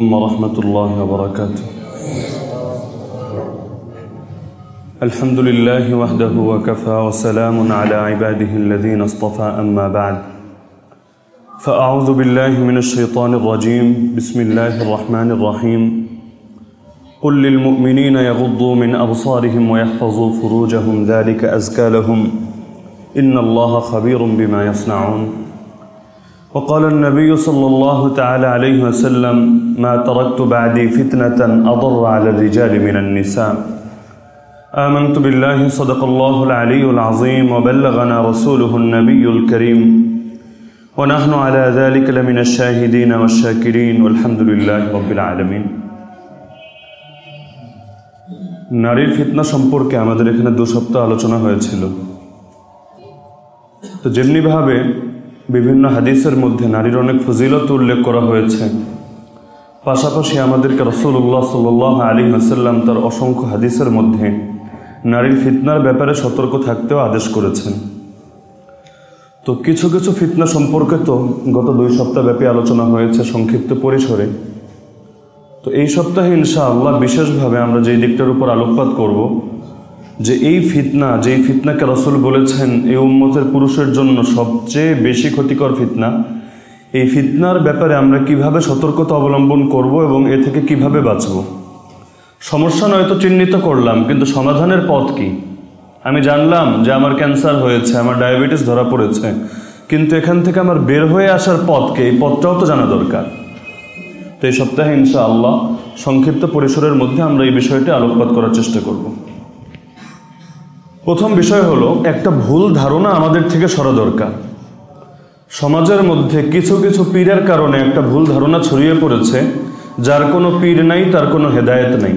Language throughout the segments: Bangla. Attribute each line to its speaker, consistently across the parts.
Speaker 1: ورحمة الله وبركاته. الحمد لله وحده وكفى وسلام على عباده الذين اصطفى أما بعد. فأعوذ بالله من الشيطان الرجيم. بسم الله الرحمن الرحيم. قل للمؤمنين يغضوا من أبصارهم ويحفظوا فروجهم ذلك أزكى لهم. إن الله خبير بما يصنعون. وقال النبي صلى الله تعالى عليه وسلم ما تركت بعدي فتنة أضر على الرجال من النساء آمنت بالله صدق الله العلي العظيم وبلغنا رسوله النبي الكريم ونحن على ذلك لمن الشاهدين والشاكرين والحمد لله رب العالمين নারীর ফিতনা সম্পর্কে আমাদের এখানে দু সপ্তাহ আলোচনা হয়েছিল তো যেমনিভাবে বিভিন্ন হাদিসের মধ্যে নারীর অনেক ফজিলত উল্লেখ করা হয়েছে পাশাপাশি আমাদেরকে রসুল্লাহ সাল আলী হাসাল্লাম তার অসংখ্য হাদিসের মধ্যে নারীর ফিতনার ব্যাপারে সতর্ক থাকতেও আদেশ করেছেন। তো কিছু কিছু ফিতনা সম্পর্কে তো গত দুই সপ্তাহ ব্যাপী আলোচনা হয়েছে সংক্ষিপ্ত পরিসরে। তো এই সপ্তাহে ইনশা আল্লাহ বিশেষভাবে আমরা যেই দিকটার উপর আলোকপাত করব, যে এই ফিতনা, যেই ফিতনাকে রসুল বলেছেন, এই উম্মতের পুরুষের জন্য সবচেয়ে বেশি ক্ষতিকর ফিতনা এই ফিতনার ব্যাপারে আমরা কীভাবে সতর্কতা অবলম্বন করব এবং এ থেকে কীভাবে বাঁচব? সমস্যা নয়তো চিহ্নিত করলাম, কিন্তু সমাধানের পথ কি? আমি জানলাম যে আমার ক্যান্সার হয়েছে, আমার ডায়াবেটিস ধরা পড়েছে, কিন্তু এখান থেকে আমার বের হয়ে আসার পথকে, এই পথটাও তো জানা দরকার। তো এই সপ্তাহে ইনশা আল্লাহ সংক্ষিপ্ত পরিসরের মধ্যে আমরা এই বিষয়টি আলোকপাত করার চেষ্টা করব। প্রথম বিষয় হলো, একটা ভুল ধারণা আমাদের থেকে সরা দরকার। সমাজের মধ্যে কিছু কিছু পীরের কারণে একটা ভুল ধারণা ছড়িয়ে পড়েছে, যার কোনো পীর নাই, তার কোনো হেদায়েত নাই।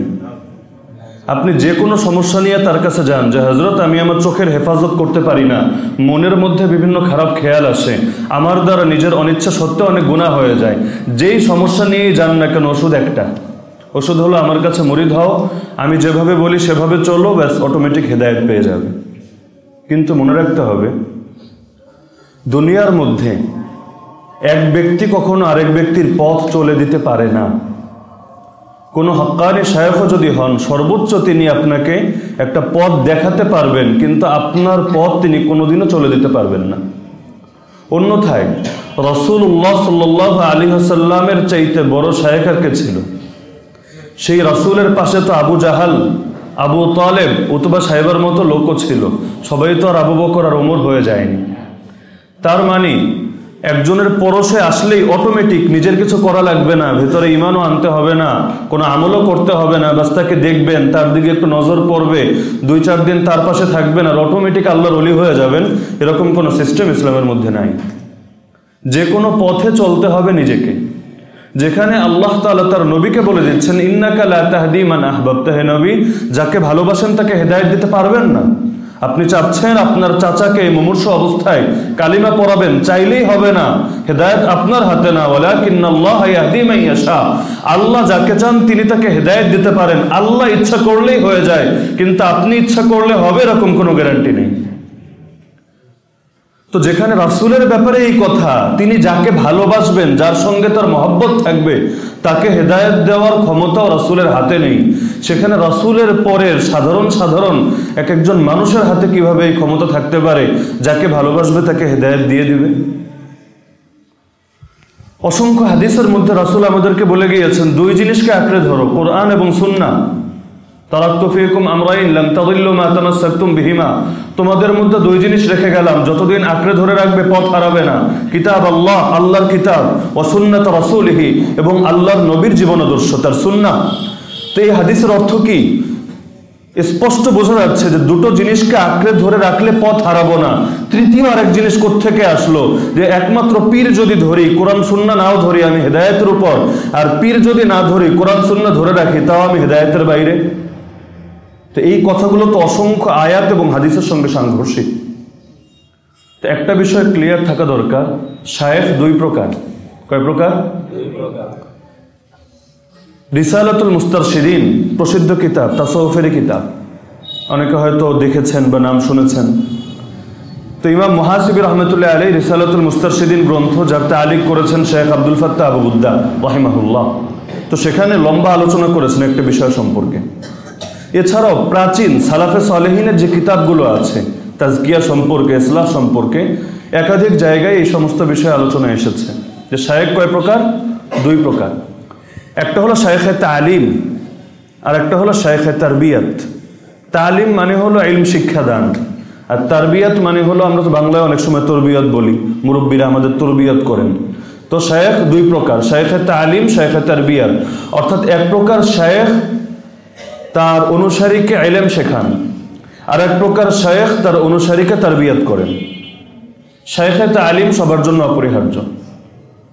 Speaker 1: আপনি যে কোনো সমস্যা নিয়ে তার কাছে যান, যে হজরত আমি আমার চোখের হেফাজত করতে পারি না, মনের মধ্যে বিভিন্ন খারাপ খেয়াল আসে, আমার দ্বারা নিজের অনিচ্ছা সত্ত্বেও অনেক গুণা হয়ে যায়। যেই সমস্যা নিয়েই যান না কেন, ওষুধ একটা। ওষুধ হলো, আমার কাছে মরিদ হও আমি যেভাবে বলি সেভাবে চলো, ব্যাস অটোমেটিক হেদায়ত পেয়ে যাবে। কিন্তু মনে রাখতে হবে দুনিয়ার মধ্যে এক ব্যক্তি কখনো আরেক ব্যক্তির পথ চলে দিতে পারে না। কোনো হকানি শায়কও যদি হন, সর্বোচ্চ তিনি আপনাকে একটা পথ দেখাতে পারবেন, কিন্তু আপনার পথ তিনি কোনোদিনও চলে দিতে পারবেন না। অন্যথায় রসুল্লাহ সাল্লাহ আলী হাসাল্লামের চাইতে বড় শায়কার কে ছিল? সেই রসুলের পাশে তো Abu Jahl, Abu Talib, Utba সাহেবের মতো লোকও ছিল। সবাই তো আর আবু বকর আর ওমর হয়ে যায়নি। তার মানে একজনের পরশে আসলেই অটোমেটিক নিজের কিছু করা লাগবে না, ভেতরে ইমানও আনতে হবে না, কোনো আমলও করতে হবে না, বাস তাকে দেখবেন, তার দিকে একটু নজর পড়বে, দুই চার দিন তার পাশে থাকবেন আর অটোমেটিক আল্লাহর অলি হয়ে যাবেন, এরকম কোনো সিস্টেম ইসলামের মধ্যে নাই। যে কোনো পথে চলতে হবে নিজেকে। যেখানে আল্লাহ তালা তার নবীকে বলে দিচ্ছেন, ইন্নাকা লা তাহদি মান আহবাবতা হে নবী যাকে ভালোবাসেন তাকে হেদায়ত দিতে পারবেন না। আপনি চাচ্ছেন আপনার চাচাকে মুমূর্ষ অবস্থায় কালিমা পড়াবেন, চাইলেই হবে না। হেদায়ত আপনার হাতে না ইয়াশা। আল্লাহ যাকে চান তিনি তাকে হেদায়ত দিতে পারেন। আল্লাহ ইচ্ছা করলেই হয়ে যায়, কিন্তু আপনি ইচ্ছা করলে হবে এরকম কোনো গ্যারান্টি নেই। তো যেখানে রাসুলের ব্যাপারে এই কথা, তিনি যাকে ভালোবাসবেন, যার সঙ্গে তার মহব্বত থাকবে, তাকে হেদায়ত দেওয়ার ক্ষমতাও রাসুলের হাতে নেই। সেখানে রাসুলের পরের সাধারণ সাধারণ এক একজন মানুষের হাতে কীভাবে এই ক্ষমতা থাকতে পারে, যাকে ভালোবাসবে তাকে হেদায়ত দিয়ে দিবে? অসংখ্য হাদিসের মধ্যে রাসুল আমাদেরকে বলে গিয়েছেন, দুই জিনিসকে আঁকড়ে ধরো, কোরআন এবং সুন্না তোমাদের মধ্যে দুই জিনিস রেখে গেলাম, যতদিন আঁকড়ে ধরে রাখবে, পথ হারাবে না। কিতাব আল্লাহ, আল্লাহর কিতাব, ও সুন্নাত রসুলহি, এবং আল্লাহর নবীর জীবনাদর্শ তার সুন্না তো এই হাদিসের অর্থ কি? স্পষ্ট বোঝা যাচ্ছে যে দুটো জিনিসকে আঁকড়ে ধরে রাখলে পথ হারাবো না। তৃতীয় আরেক জিনিস থেকে আসলো? যে একমাত্র পীর যদি ধরি, কোরআন সুন্না নাও ধরি আমি হেদায়তের উপর। আর পীর যদি না ধরি, কোরআন সুন্না ধরে রাখি, তাও আমি হেদায়তের বাইরে। তো এই কথাগুলো তো অসংখ্য আয়াত এবং হাদিসের সঙ্গে সাংঘর্ষিক। তো একটা বিষয় ক্লিয়ার থাকা দরকার শায়েখ দুই প্রকার। কয় প্রকার? রিসালাতুল মুস্তার শিরিন প্রসিদ্ধ কিতাব তাসৌফেরি কিতাব। অনেকে হয়তো দেখেছেন বা নাম শুনেছেন। তো ইমাম মহাসিবি রহমতুল্লাহ আলী রিসালাতুল মুস্তারশিদিন গ্রন্থ যার তালিক করেছেন শেখ আব্দুল ফাত্তা আবুবুদ্দা রহিমাহুল্লাহ। তো তো সেখানে লম্বা আলোচনা করেছেন একটা বিষয় সম্পর্কে। এছাড়াও প্রাচীন সালাফে সালেহিনের যে কিতাবগুলো আছে, তাজকিয়া সম্পর্কে, ইসলাহ সম্পর্কে, একাধিক জায়গায় এই সমস্ত বিষয়ে আলোচনা এসেছে। যে শায়েক কয় প্রকার? দুই প্রকার। একটা হলো শায়েখে তালিম, আর একটা হলো শায়েখে তারবিয়াত। তালিম মানে হলো ইলম শিক্ষাদান আর তারবিয়াত মানে হলো আমরা তো বাংলায় অনেক সময় তরবিয়ত বলি, মুরব্বীরা আমাদের তরবিয়ত করেন। তো শায়েখ দুই প্রকার, শায়েখে তালিম, শায়েখে তারবিয়াত। অর্থাৎ এক প্রকার শায়েখ তার অনুসারীকে এলেম শেখান। আর এক প্রকার শায়েখ তার অনুসারীকে তারবিয়াত করেন। শায়েখে তালিম সবার জন্য অপরিহার্য।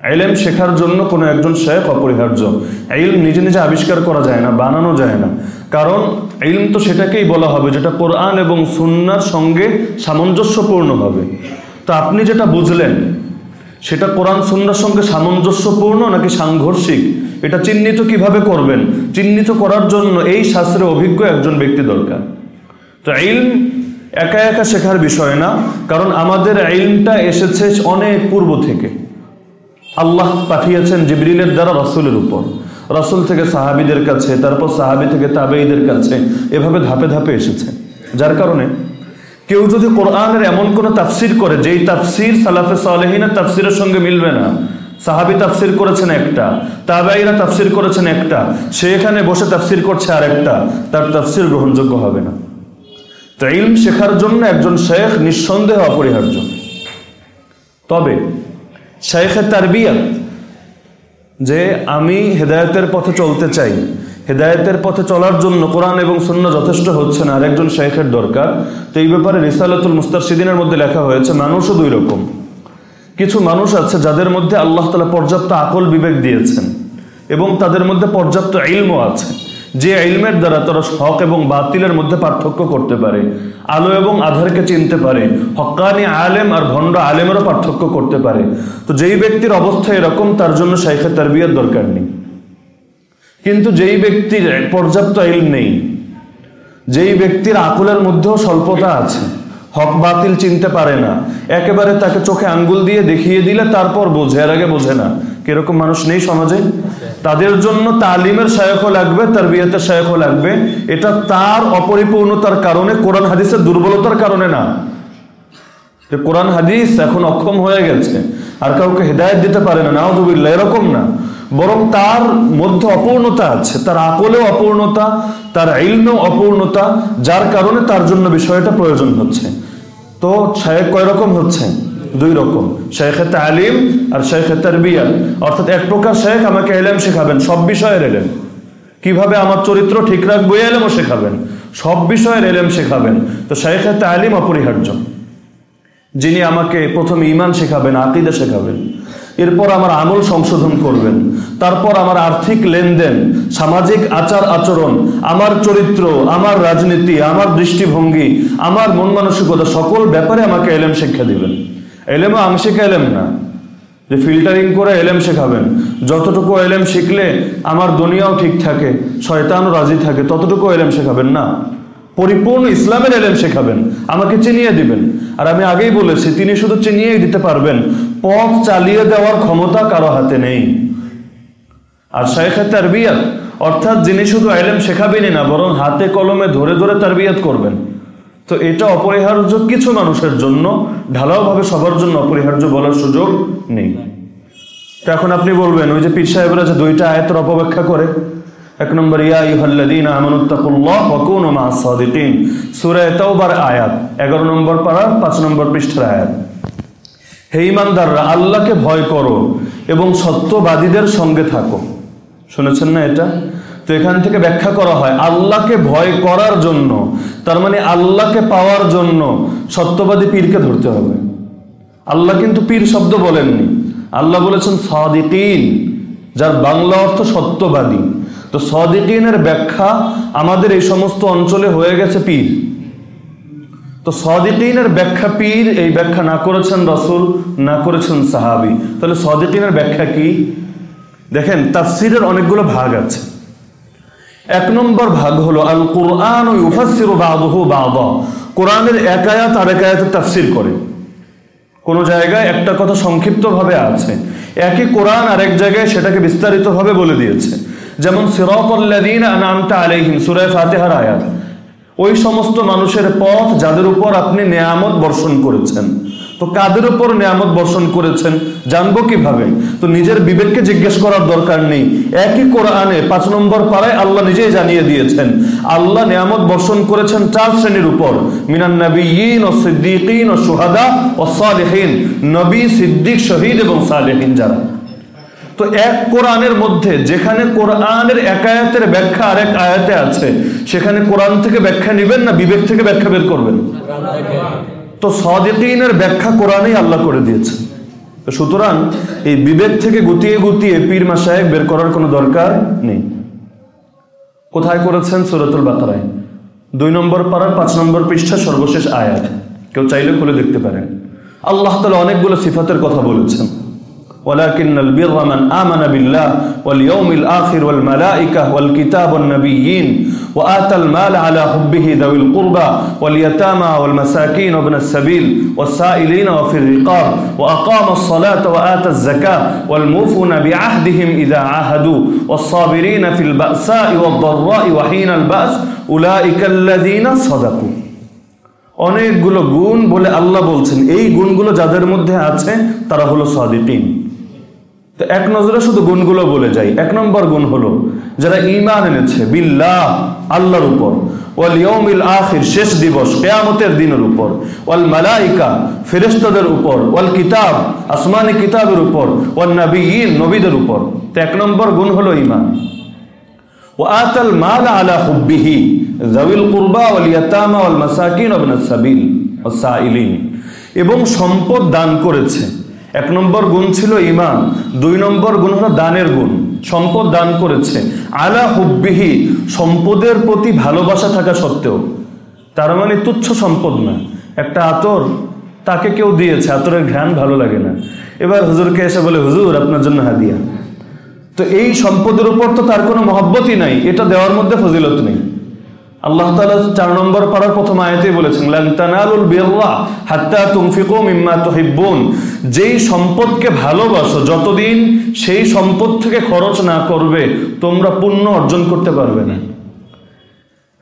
Speaker 1: এলেম শেখার জন্য কোনো একজন শেখ অপরিহার্য। ইলম নিজে নিজে আবিষ্কার করা যায় না, বানানো যায় না। কারণ ইলম তো সেটাকেই বলা হবে যেটা কোরআন এবং সুন্নার সঙ্গে সামঞ্জস্যপূর্ণ হবে। তো আপনি যেটা বুঝলেন সেটা কোরআন সুন্নার সঙ্গে সামঞ্জস্যপূর্ণ নাকি সাংঘর্ষিক? এটা চিহ্নিত কীভাবে করবেন? চিহ্নিত করার জন্য এই শাস্ত্রে অভিজ্ঞ একজন ব্যক্তি দরকার। তো ইলম একা একা শেখার বিষয় না, কারণ আমাদের ইলমটা এসেছে অনেক পূর্ব থেকে। আল্লাহ পাঠিয়েছেন জিবরিলের দ্বারা রসুলের উপর। রসুল থেকে সাহাবিদের কাছে, তারপর সাহাবি থেকে তাবেইদের কাছে এভাবে ধাপে ধাপে এসেছে। যার কারণে কেউ যদি কোরআনের এমন কোনো তাফসির করে, যেই তাফসির সালাফে সালেহিনের তাফসিরের সঙ্গে মিলবে না। সাহাবি তাফসির করেছেন একটা তাবাইরা তাফসির করেছেন একটা, সে এখানে বসে তাফসির করছে আর একটা তার তাফসির গ্রহণযোগ্য হবে না। তো শেখার জন্য একজন শেখ নিঃসন্দেহ অপরিহার্য। তবে শেখে তারবিয়াত, যে আমি হেদায়তের পথে চলতে চাই হেদায়তের পথে চলার জন্য কোরআন এবং শূন্য যথেষ্ট হচ্ছে না আর একজন শেখের দরকার। তো এই ব্যাপারে রিসালাতুল মুস্তারশিদিনের মধ্যে লেখা হয়েছে, মানুষও দুই রকম। কিছু মানুষ আছে যাদের মধ্যে আল্লাহ তালা পর্যাপ্ত আকল বিবেক দিয়েছেন এবং তাদের মধ্যে পর্যাপ্ত ইলমও আছে। যে ইলমের দ্বারা তারা হক এবং বাতিলের মধ্যে পার্থক্য করতে পারে, আলো এবং আধারকে চিনতে পারে হক্কানি আলেম আর ভণ্ড আলেমেরও পার্থক্য করতে পারে। তো যেই ব্যক্তির অবস্থা এরকম, তার জন্য শাইখে তারবিয়ার দরকার নেই। কিন্তু যেই ব্যক্তির পর্যাপ্ত ইল নেই, যেই ব্যক্তির আকুলের মধ্যেও স্বল্পতা আছে, হক বাতিল চিনতে পারে না, একেবারে তাকে চোখে আঙ্গুল দিয়ে দেখিয়ে দিলে তারপর বোঝে, এর আগে বোঝে না। কীরকম মানুষ নেই সমাজে? তাদের জন্য তালিমের শায়কও লাগবে তার বিয়েতের শায়কও লাগবে। এটা তার অপরিপূর্ণতার কারণে, কোরআন হাদিসের দুর্বলতার কারণে না। যে কোরআন হাদিস এখন অক্ষম হয়ে গেছে, আর কাউকে হেদায়ত দিতে পারে না নাওজুবিল্লা এরকম না। বরং তার মধ্যে অপূর্ণতা আছে, তার আকলেও অপূর্ণতা, তার ইলমেও অপূর্ণতা, যার কারণে তার জন্য বিষয়টা প্রয়োজন হচ্ছে। তো শায়েক কয় রকম হচ্ছে? দুই রকম। শেখে তালিম আর শেখে তারবিয়া। অর্থাৎ এক প্রকার শেখ আমাকে এলেম শেখাবেন, সব বিষয়ের এলেম। কীভাবে আমার চরিত্র ঠিক রাখব এলেমও শেখাবেন। সব বিষয়ের এলেম শেখাবেন। তো শেখে তালিম অপরিহার্য। যিনি আমাকে প্রথমে ইমান শেখাবেন, আকিদা শেখাবেন। এরপর আমার আমল সংশোধন করবেন। তারপর আমার আর্থিক লেনদেন, সামাজিক আচার আচরণ, আমার চরিত্র, আমার রাজনীতি, আমার দৃষ্টিভঙ্গি, আমার মন মানসিকতা সকল ব্যাপারে আমাকে এলেম শিক্ষা দিবেন। এলেমও আংশিক এলেম না। যে ফিল্টারিং করে এলেম শেখাবেন। যতটুকু এলেম শিখলে আমার দুনিয়াও ঠিক থাকে, শয়তানও রাজি থাকে, ততটুকু এলেম শেখাবেন না। পরিপূর্ণ ইসলামের এলেম শেখাবেন, আমাকে চিনিয়ে দিবেন। আর আমি আগেই বলেছি, তিনি শুধু চিনিয়েই দিতে পারবেন, পথ চালিয়ে দেওয়ার ক্ষমতা কারও হাতে নেই। আর শাইখে তারবিয়াত, অর্থাৎ যিনি শুধু এলেম শেখাবেনই না, বরং হাতে কলমে ধরে ধরে তারবিয়াত করবেন। তো এটা অপরিহার্য কিছু মানুষের জন্য, ঢালাওভাবে সবার জন্য অপরিহার্য বলার সুযোগ নেই। তো এখন আপনি বলবেন, ওই যে পীর সাহেবরা যে দুইটা আয়তের অপব্যাখ্যা করে এক নম্বর, ইয়া ইহাল্লাদিন আমানুত্তাকুল্লাহ ওয়াকুনু মাআস সাদিকিন। সূরা তাওবার আয়াত 11 নম্বর পারা 5 নম্বর পৃষ্ঠার আয়াত। হে ইমানদাররা আল্লাহকে ভয় করো এবং সত্যবাদীদের সঙ্গে থাকো। শুনেছেন না এটা? তো এখান থেকে ব্যাখ্যা করা হয়, আল্লাহকে ভয় করার জন্য, তার মানে আল্লাহকে পাওয়ার জন্য সত্যবাদী পীরকে ধরতে হবে। আল্লাহ কিন্তু পীর শব্দ বলেননি। আল্লাহ বলেছেন সাদিকিন, যার বাংলা অর্থ সত্যবাদী। তো সদিকিনের ব্যাখ্যা আমাদের এই সমস্ত অঞ্চলে হয়ে গেছে পীর। তো সদিকিনের ব্যাখ্যা পীর এই ব্যাখ্যা না করেছেন রসুল, না করেছেন সাহাবি। তাহলে সদিকিনের ব্যাখ্যা কি? দেখেন, তাফসিরের অনেকগুলো ভাগ আছে। এক নম্বর ভাগ হলো আল কোরআন ও ইউফাসির বাদহু বাদ। কোরআনের এক আয়াত আর এক আয়াতের তাফসির করে। কোনো জায়গায় একটা কথা সংক্ষিপ্তভাবে আছে। একই কোরআন আরেক জায়গায় সেটাকে বিস্তারিতভাবে বলে দিয়েছে। যেমন ওই সমস্ত মানুষের পথ যাদের উপর আপনি নেয়ামত বর্ষণ করেছেন। তো কাদের উপর নিয়ামত বর্ষণ করেছেন, জানব কীভাবে? তো নিজের বিবেককে জিজ্ঞেস করার দরকার নেই। একই কোরআনে পাঁচ নম্বর পাড়ায় আল্লাহ নিজেই জানিয়ে দিয়েছেন, আল্লাহ নিয়ামত বর্ষণ করেছেন চার শ্রেণির উপর। মিনান নবীন ও সিদ্দিকিন ও সুহাদা ও সালেহীন, নবী, সিদ্দিক, শহীদ এবং সালেহীন যারা। তো এক কোরআনের মধ্যে, যেখানে কোরআনের এক আয়াতের ব্যাখ্যা আরেক আয়াতে আছে, সেখানে কোরআন থেকে ব্যাখ্যা নেবেন না, বিবেক থেকে ব্যাখ্যা বের করবেন? তো সদিকিনের ব্যাখ্যা কোরআনেই আল্লাহ করে দিয়েছে। সুতরাং এই বিবেক থেকে গুতিয়ে গুতিয়ে পীর মাসায় বের করার কোনো দরকার নেই। কোথায় করেছেন সুরতুল বাতারায় দুই নম্বর পাড়ার পাঁচ নম্বর পৃষ্ঠা সর্বশেষ আয়াত। কেউ চাইলে খুলে দেখতে পারেন। আল্লাহ তালা অনেকগুলো সিফাতের কথা বলেছেন। ولكن البر من آمن بالله واليوم الآخر والملائكة والكتاب والنبيين وآتى المال على حبه ذوي القربى واليتامى والمساكين وابن السبيل والسائلين وفي الرقاب وأقام الصلاة وآتى الزكاة والموفون بعهدهم إذا عاهدوا والصابرين في البأساء والضراء وحين البأس أولئك الذين صدقوا অনেকগুলো গুণ বলে আল্লাহ বলছেন এই গুণগুলো যাদের মধ্যে আছে তারা হলো সাদিকিন তো এক নজরে শুধু গুণগুলো বলে যাই। এক নম্বর গুণ হলো, যারা ইমান এনেছে, বিল্লাহ, আল্লাহর উপর। ওয়াল ইয়মিল আখির, শেষ দিবস, কেয়ামতের দিনের উপর। ওয়াল মালাইকা ফেরেস্তাদের উপর। ওয়াল কিতাব, আসমানি কিতাবের উপর। ওয়াল নবীন নবীদের উপর। তো এক নম্বর গুণ হলো ইমান ও আতাল মাল আলা হুব্বিহি জাবিল কুরবা ওয়াল ইয়াতামা ওয়াল মাসাকিন ওয়াবনাস সাবিল ওয়াসাইলিন এবং সম্পদ দান করেছে। এক নম্বর গুণ ছিল ইমান দুই নম্বর গুণ হলো দানের গুণ, সম্পদ দান করেছে। আলা হুব্বিহি, সম্পদের প্রতি ভালোবাসা থাকা সত্ত্বেও। তার মানে তুচ্ছ সম্পদ না। একটা আতর তাকে কেউ দিয়েছে, আতরের ঘ্রাণ ভালো লাগে না। এবার হুজুরকে এসে বলে, হুজুর, আপনার জন্য হাদিয়া। তো এই সম্পদের উপর তো তার কোনো মহব্বতই নাই, এটা দেওয়ার মধ্যে ফজিলত নেই। আল্লাহ তাআলা চার নম্বর পাড়ার প্রথম আয়াতেই বলেছেন, লান তানালুল বিররা হাত্তা তুনফিকু মিম্মা তুহিব্বুন। যেই সম্পদকে ভালোবাসো, যতদিন সেই সম্পদ থেকে খরচ না করবে, তোমরা পুণ্য অর্জন করতে পারবে না।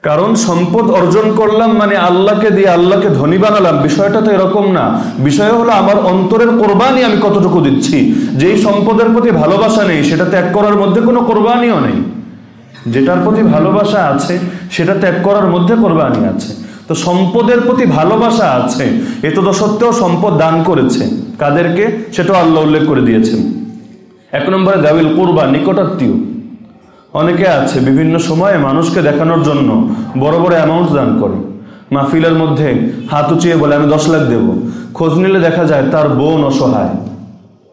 Speaker 1: কারণ সম্পদ অর্জন করলাম মানে আল্লাহকে দিয়ে আল্লাহকে ধনী বানালাম, বিষয়টা তো এরকম না। বিষয় হলো আমার অন্তরের কোরবানি আমি কতটুকু দিচ্ছি? যেই সম্পদের প্রতি ভালোবাসা নেই সেটা ত্যাগ করার মধ্যে কোনো কোরবানিও নেই। যেটার প্রতি ভালোবাসা আছে, সেটা ত্যাগ করার মধ্যে কোরবানি আছে। তো সম্পদের প্রতি ভালোবাসা আছে এত সত্ত্বেও সম্পদ দান করেছে। কাদেরকে? সেটাও আল্লাহ উল্লেখ করে দিয়েছেন। এক নম্বরে দাবিল কোরবা, নিকটাত্মীয়। অনেকে আছে, বিভিন্ন সময়ে মানুষকে দেখানোর জন্য বড় বড় অ্যামাউন্ট দান করে। মাহফিলের মধ্যে হাত উঁচিয়ে বলে, আমি দশ লাখ দেব। খোঁজ নিলে দেখা যায় তার বোন অসহায়।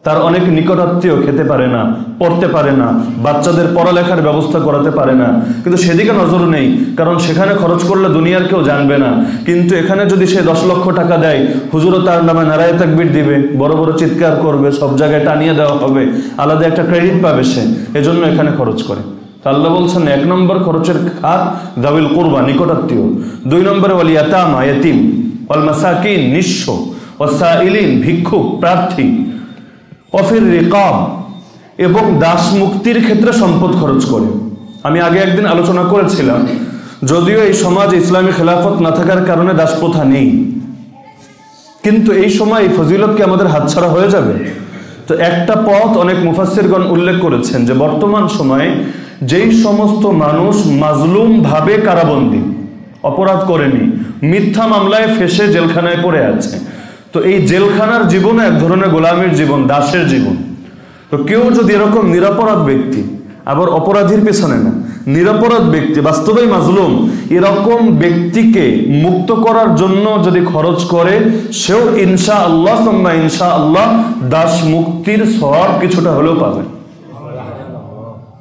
Speaker 1: তার অনেক নিকটাত্মীয় খেতে পারে না, পড়তে পারে না, বাচ্চাদের পড়ালেখার ব্যবস্থা করাতে পারে না। কিন্তু সেদিকে নজর নেই, কারণ সেখানে খরচ করলে দুনিয়ার কেউ জানবে না। কিন্তু এখানে যদি সে দশ লক্ষ টাকা দেয়, হুজুরও তার নামে নারায় তাকবির দিবে, বড় বড় চিৎকার করবে, সব জায়গায় টানিয়ে দেওয়া হবে, আলাদা একটা ক্রেডিট পাবে সে, এজন্য এখানে খরচ করে। আল্লাহ বলছেন, এক নম্বর খরচের খাত দাবিল কোরবা, নিকটাত্মীয়। দুই নম্বরে, ওয়াল ইয়াতামা, ইয়াতিম, ওয়াল মাসাকিন, নিঃস্ব। ওয়াসাইলিন ভিক্ষুক, প্রার্থী। অফির রিকাব এবং দাস মুক্তির ক্ষেত্রে সম্পদ খরচ করে। আমি আগে একদিন আলোচনা করেছিলাম, যদিও এই সমাজ ইসলামী খেলাফত না থাকার কারণে দাস প্রথা নেই। কিন্তু এই সময় এই ফজিলত কি আমাদের হাতছাড়া হয়ে যাবে? তো একটা পথ অনেক মুফাসিরগণ উল্লেখ করেছেন যে বর্তমান সময়ে যেই সমস্ত মানুষ মাজলুম ভাবে কারাবন্দী, অপরাধ করেনি, মিথ্যা মামলায় ফেসে জেলখানায় পড়ে আছে তো এই জেলখানার জীবন এক ধরনের গোলামীর জীবন, দাসের জীবন। তো কেউ যদি এরকম নিরাপরাধ ব্যক্তি, আবার অপরাধীর পেছনে না, নিরাপরাধ ব্যক্তি, বাস্তবেই মাজলুম, এরকম ব্যক্তিকে মুক্ত করার জন্য যদি খরচ করে, সেও ইনশা আল্লাহ ইনশা আল্লাহ দাস মুক্তির সব কিছুটা হলেও পাবে।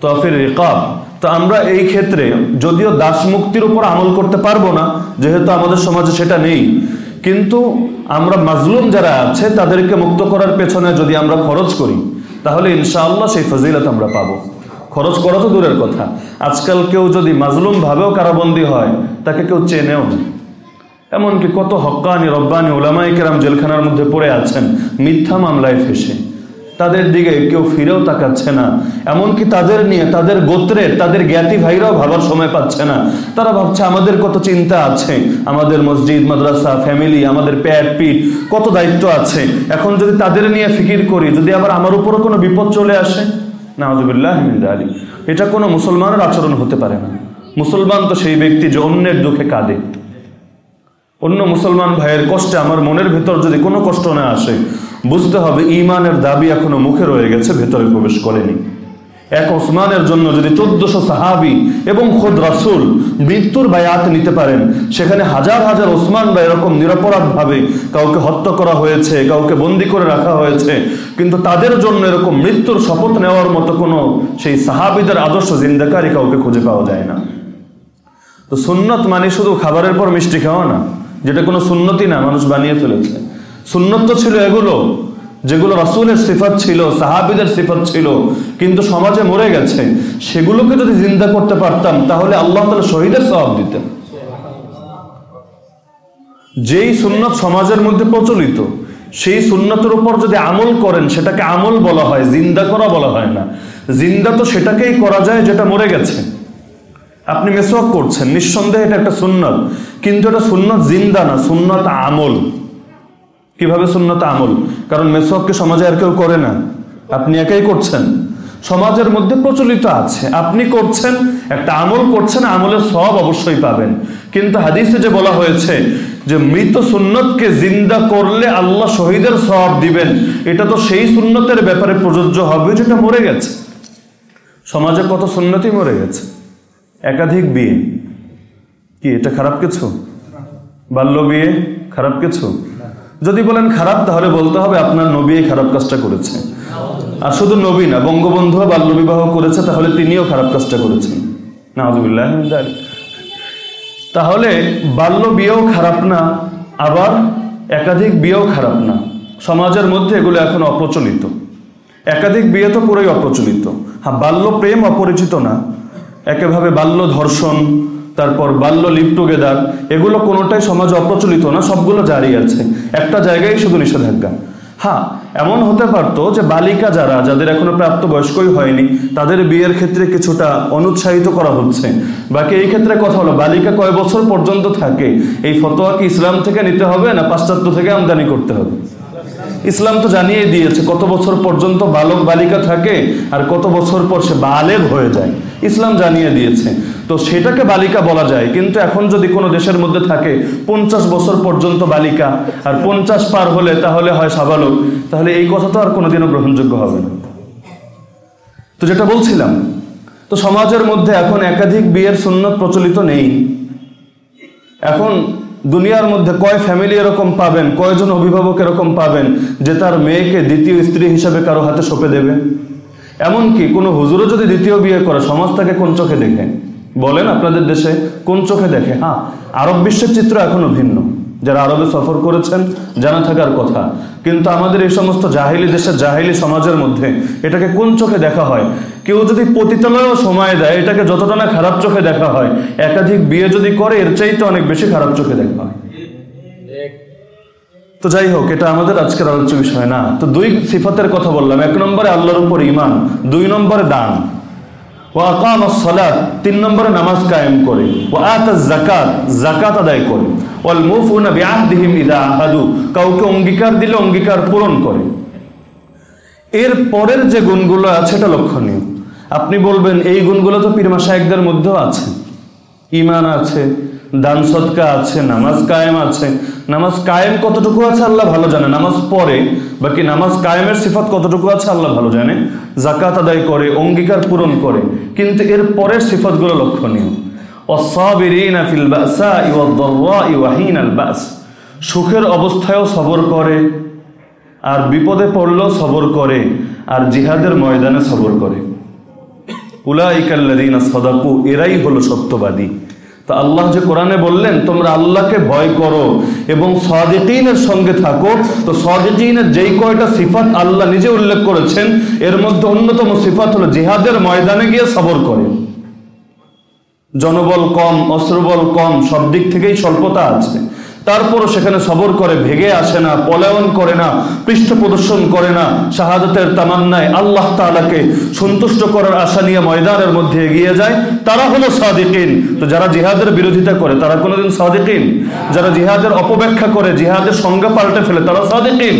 Speaker 1: তফির রেকাব। তো আমরা এই ক্ষেত্রে যদিও দাস মুক্তির উপর আমল করতে পারব না, যেহেতু আমাদের সমাজে সেটা নেই কিন্তু আমরা মাজলুম যারা আছে, তাদেরকে মুক্ত করার পেছনে যদি আমরা খরচ করি, তাহলে ইনশাআল্লাহ সেই ফজিলত আমরা পাবো। খরচ করা তো দূরের কথা। আজকাল কেউ যদি মাজলুম ভাবেও কারাবন্দি হয়, তাকে কেউ চেনেও না। এমনকি কত হক্কানি, রব্বানি ওলামাই কেরাম জেলখানার মধ্যে পড়ে আছেন, মিথ্যা মামলায় ফেসে। তাদের দিকে কেউ ফিরেও তাকাচ্ছে না। এমনকি তাদের নিয়ে, তাদের গোত্রের, তাদের জ্ঞাতি ভাইরাও ভাবার সময় পাচ্ছে না। তারা ভাবছে, আমাদের কত চিন্তা আছে? আমাদের মসজিদ, মাদ্রাসা ফ্যামিলি আমাদের প্যাট পিট কত দায়িত্ব আছে? এখন যদি তাদের নিয়ে ফিকির করি, যদি আবার আমার উপরও কোনো বিপদ চলে আসে? নাহজুবিল্লাহ আলী এটা কোনো মুসলমানের আচরণ হতে পারে না। মুসলমান তো সেই ব্যক্তি যে অন্যের দুঃখে কাঁদে। অন্য মুসলমান ভাইয়ের কষ্টে আমার মনের ভেতর যদি কোনো কষ্ট না আসে বুঝতে হবে ইমানের দাবি এখনও মুখে রয়ে গেছে, ভেতরে প্রবেশ করেনি। এক ওসমানের জন্য যদি চোদ্দশো সাহাবি এবং খোদ রাসুল মৃত্যুর বায়াত নিতে পারেন, সেখানে হাজার হাজার ওসমান বা এরকম নিরপরাধ ভাবে কাউকে হত্যা করা হয়েছে, কাউকে বন্দি করে রাখা হয়েছে, কিন্তু তাদের জন্য এরকম মৃত্যুর শপথ নেওয়ার মতো কোনো সেই সাহাবিদের আদর্শ জিন্দাকারী কাউকে খুঁজে পাওয়া যায় না। তো সুন্নত মানে শুধু খাবারের পর মিষ্টি খাওয়া না, যেটা কোনো সুন্নতি না, মানুষ বানিয়ে ফেলেছে। সুন্নত তো ছিল এগুলো, যেগুলো রাসুলের সিফাত ছিল, সাহাবিদের সিফাত ছিল, কিন্তু সমাজে মরে গেছে, সেগুলোকে যদি জিন্দা করতে পারতাম, তাহলে আল্লাহ তালা শহীদের সবাব দিতেন। যেই সুন্নত সমাজের মধ্যে প্রচলিত, সেই সুন্নতের উপর যদি আমল করেন, সেটাকে আমল বলা হয়, জিন্দা করা বলা হয় না। জিন্দা তো সেটাকেই করা যায় যেটা মরে গেছে। আপনি মেসওয়াক করছেন, নিঃসন্দেহে এটা একটা সুন্নত, কিন্তু এটা সুন্নত জিন্দা না, সুন্নত আমল। কীভাবে সুন্নত আমল? কারণ মেসওয়াককে সমাজে আর কেউ করে না। আপনি একাই করছেন। সমাজের মধ্যে প্রচলিত আছে। আপনি করছেন, একটা আমল করছেন, আমলের সব অবশ্যই পাবেন। কিন্তু হাদিসে যে বলা হয়েছে যে মৃত সুন্নতকে জিন্দা করলে আল্লাহ শহীদের সব দিবেন, এটা তো সেই সুন্নতের ব্যাপারে প্রযোজ্য হবে যেটা মরে গেছে। সমাজে কত সুন্নতি মরে গেছে। একাধিক বিয়ে। কি, এটা খারাপ কিছু? বাল্য বিয়ে, খারাপ কিছু? যদি বলেন খারাপ, তাহলে বলতে হবে আপনার নবী খারাপ কাজটা করেছে। আর শুধু নবী না, বঙ্গবন্ধু বাল্য বিবাহ করেছে, তাহলে তিনিও খারাপ কাজটা করেছেন। তাহলে বাল্য বিয়েও খারাপ না, আবার একাধিক বিয়েও খারাপ না। সমাজের মধ্যে এগুলো এখন অপ্রচলিত। একাধিক বিয়ে তো পুরোই অপ্রচলিত। হ্যাঁ বাল্য প্রেম অপরিচিত না। একেভাবে বাল্য ধর্ষণ তারপর বাল্য লিভ টুগেদার, এগুলো কোনোটাই সমাজে অপ্রচলিত না, সবগুলো জারি আছে। একটা জায়গায় শুধু নিষেধাজ্ঞা। হ্যাঁ এমন হতে পারতো যে বালিকা যারা, যাদের এখনও প্রাপ্ত বয়স্কই হয়নি, তাদের বিয়ের ক্ষেত্রে কিছুটা অনুৎসাহিত করা হচ্ছে। বাকি এই ক্ষেত্রে কথা হলো, বালিকা কয় বছর পর্যন্ত থাকে? এই ফতোয়া কি ইসলাম থেকে নিতে হবে না পাশ্চাত্য থেকে আমদানি করতে হবে? ইসলাম তো জানিয়ে দিয়েছে, কত বছর পর্যন্ত বালক বালিকা থাকে আর কত বছর পর সে বালেগ হয়ে যায়। ইসলাম জানিয়ে দিয়েছে। তো সেটাকে বালিকা বলা যায়। কিন্তু এখন যদি কোনো দেশের মধ্যে থাকে পঞ্চাশ বছর পর্যন্ত বালিকা আর পঞ্চাশ পার হলে তাহলে হয় সাবালক, তাহলে এই কথা তো আর কোনোদিনও গ্রহণযোগ্য হবে না। তো যেটা বলছিলাম, তো সমাজের মধ্যে এখন একাধিক বিয়ের সুন্নত প্রচলিত নেই। এখন দুনিয়ার মধ্যে কয় ফ্যামিলি এরকম পাবেন, কয়জন অভিভাবক এরকম পাবেন যে তার মেয়েকে দ্বিতীয় স্ত্রী হিসাবে কারও হাতে সঁপে দেবে? এমনকি কোনো হুজুরও যদি দ্বিতীয় বিয়ে করে, সমাজ তাকে কোন চোখে দেখে? বলেন আপনাদের দেশে কোন চোখে দেখে? হ্যাঁ। আরব বিশ্বের চিত্র এখনও ভিন্ন। যারা আরবে সফর করেছেন জানা থাকার কথা। কিন্তু আমাদের এই সমস্ত জাহিলি দেশের জাহিলি সমাজের মধ্যে এটাকে কোন চোখে দেখা হয়? কেউ যদি পতিতালয়েও সময় দেয় এটাকে যতটা না খারাপ চোখে দেখা হয় একাধিক বিয়ে যদি করে এর চাইতে অনেক বেশি খারাপ চোখে দেখা হয়। তো যাই হোক এটা আমাদের আজকের আলোচ্য বিষয় না। তো দুই সিফাতের কথা বললাম। এক নম্বরে আল্লাহর উপর ইমান দুই নম্বরে দান। ও আকাম তিন নম্বরে নামাজ কায়েম করে। ও আত জাকাত জাকাত আদায় করে। কাউকে অঙ্গীকার দিলে অঙ্গীকার পূরণ করে। এর পরের যে গুণগুলো আছে এটা লক্ষণীয়। আপনি বলবেন, এই গুণগুলো তো পীর মাসায়েকদের মধ্যেও আছে। ইমান আছে দান সৎকা আছে, নামাজ কায়েম আছে। নামাজ কায়েম কতটুকু আছে আল্লাহ ভালো জানে। নামাজ পড়ে, বাকি নামাজ কায়েমের সিফাত কতটুকু আছে আল্লাহ ভালো জানে। জাকাত আদায় করে, অঙ্গীকার পূরণ করে। কিন্তু এর পরের সিফাতগুলো লক্ষণীয়। সুখের অবস্থায়ও সবর করে, আর বিপদে পড়লেও সবর করে, আর জিহাদের ময়দানে সবর করে। উলাইকাল্লাদিনা সদাকু, এরাই হলো সত্যবাদী। তো আল্লাহ যে কোরআনে বললেন, তোমরা আল্লাহকে ভয় করো এবং সাদেকিনের সঙ্গে থাকো। তো সাদেকিনের যেই কয়টা সিফাত আল্লাহ নিজে উল্লেখ করেছেন, এর মধ্যে অন্যতম সিফাত হলো জিহাদের ময়দানে গিয়ে সবর করে। জনবল কম, অস্ত্রবল কম, সব দিক থেকেই স্বল্পতা আছে। তারপরও সেখানে সবর করে, ভেগে আসে না, পলায়ন করে না, পৃষ্ঠ প্রদর্শন করে না, শাহাদতের তামান্নায় আল্লাহ তাআলাকে সন্তুষ্ট করার আশা নিয়ে ময়দানের মধ্যে এগিয়ে যায়। তারা হলো সাদিকিন। তো যারা জিহাদের বিরোধিতা করে, তারা কোনোদিন সাদিকিন? যারা জিহাদের অপব্যাখ্যা করে, জিহাদের সংজ্ঞা পাল্টে ফেলে, তারা সাদিকিন?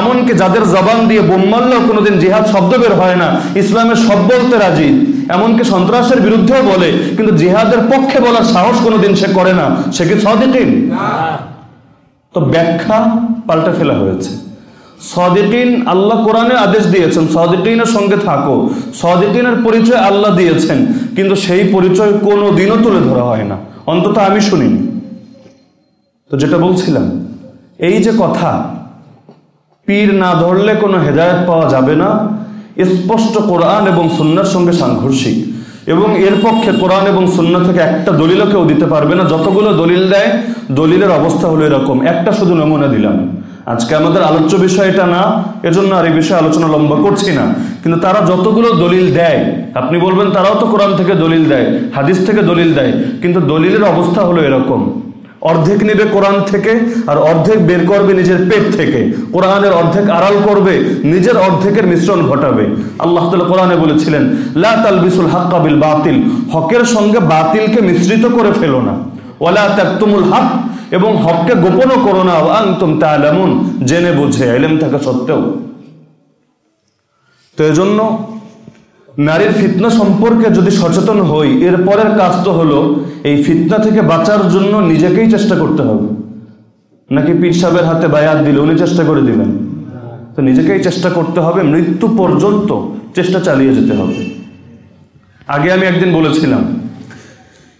Speaker 1: এমনকি যাদের জবান দিয়ে বোম মারলেও কোনোদিন জিহাদ শব্দ বের হয় না, ইসলামের সব বলতে রাজি। এমনকি সন্ত্রাসের বিরুদ্ধেও বলে কিন্তু জিহাদের পক্ষে বলার সাহস কোনোদিন সে করে না। সে কি সাদিকিন তো ব্যাখ্যা পাল্টে ফেলা হয়েছে। সদিকিন আল্লাহ কোরআনে আদেশ দিয়েছেন সদিকিনের সঙ্গে থাকো। সদিকিনের পরিচয় আল্লাহ দিয়েছেন কিন্তু সেই পরিচয় কোনো দিনও তুলে ধরা হয় না। অন্তত আমি শুনিনি। তো যেটা বলছিলাম এই যে কথা পীর না ধরলে কোনো হেদায়ত পাওয়া যাবে না স্পষ্ট কোরআন এবং সুন্নার সঙ্গে সাংঘর্ষিক। এবং এর পক্ষে কোরআন এবং সুন্না থেকে একটা দলিলও কেউ দিতে পারবে না। যতগুলো দলিল দেয়, দলিলের অবস্থা হলো এরকম। একটা শুধু নমুনা দিলাম। আজকে আমাদের আলোচ্য বিষয় এটা না, এজন্য আর এই বিষয়ে আলোচনা লম্বা করছি না। কিন্তু তারা যতগুলো দলিল দেয়, আপনি বলবেন তারাও তো কোরআন থেকে দলিল দেয়, হাদিস থেকে দলিল দেয়, কিন্তু দলিলের অবস্থা হলো এরকম। অর্ধেক নেবে কোরআন থেকে আর অর্ধেক বের করবে নিজের পেট থেকে। কোরআনের অর্ধেক আড়াল করবে, নিজের অর্ধেকের মিশ্রণ ঘটাবে। আল্লাহ কোরআনে বলেছিলেন, লা তালবিসুল হাক্কা বিল বাতিল। হকের সঙ্গে বাতিলকে মিশ্রিত করে ফেলো না। ওয়ালা তাকতুমুল হক। এবং হককে গোপনও করো না। আনতুম তাআলামুন। জেনে বুঝে ইলম থাকা সত্ত্বেও। তো এজন্য নারীর ফিতনা সম্পর্কে যদি সচেতন হই, এর পরের কাজ তো হলো এই ফিতনা থেকে বাঁচার জন্য নিজেকেই চেষ্টা করতে হবে। নাকি পীর সাহেবের হাতে বায়াত দিলে উনি চেষ্টা করে দিবেন? তো নিজেকেই চেষ্টা করতে হবে, মৃত্যু পর্যন্ত চেষ্টা চালিয়ে যেতে হবে। আগে আমি একদিন বলেছিলাম,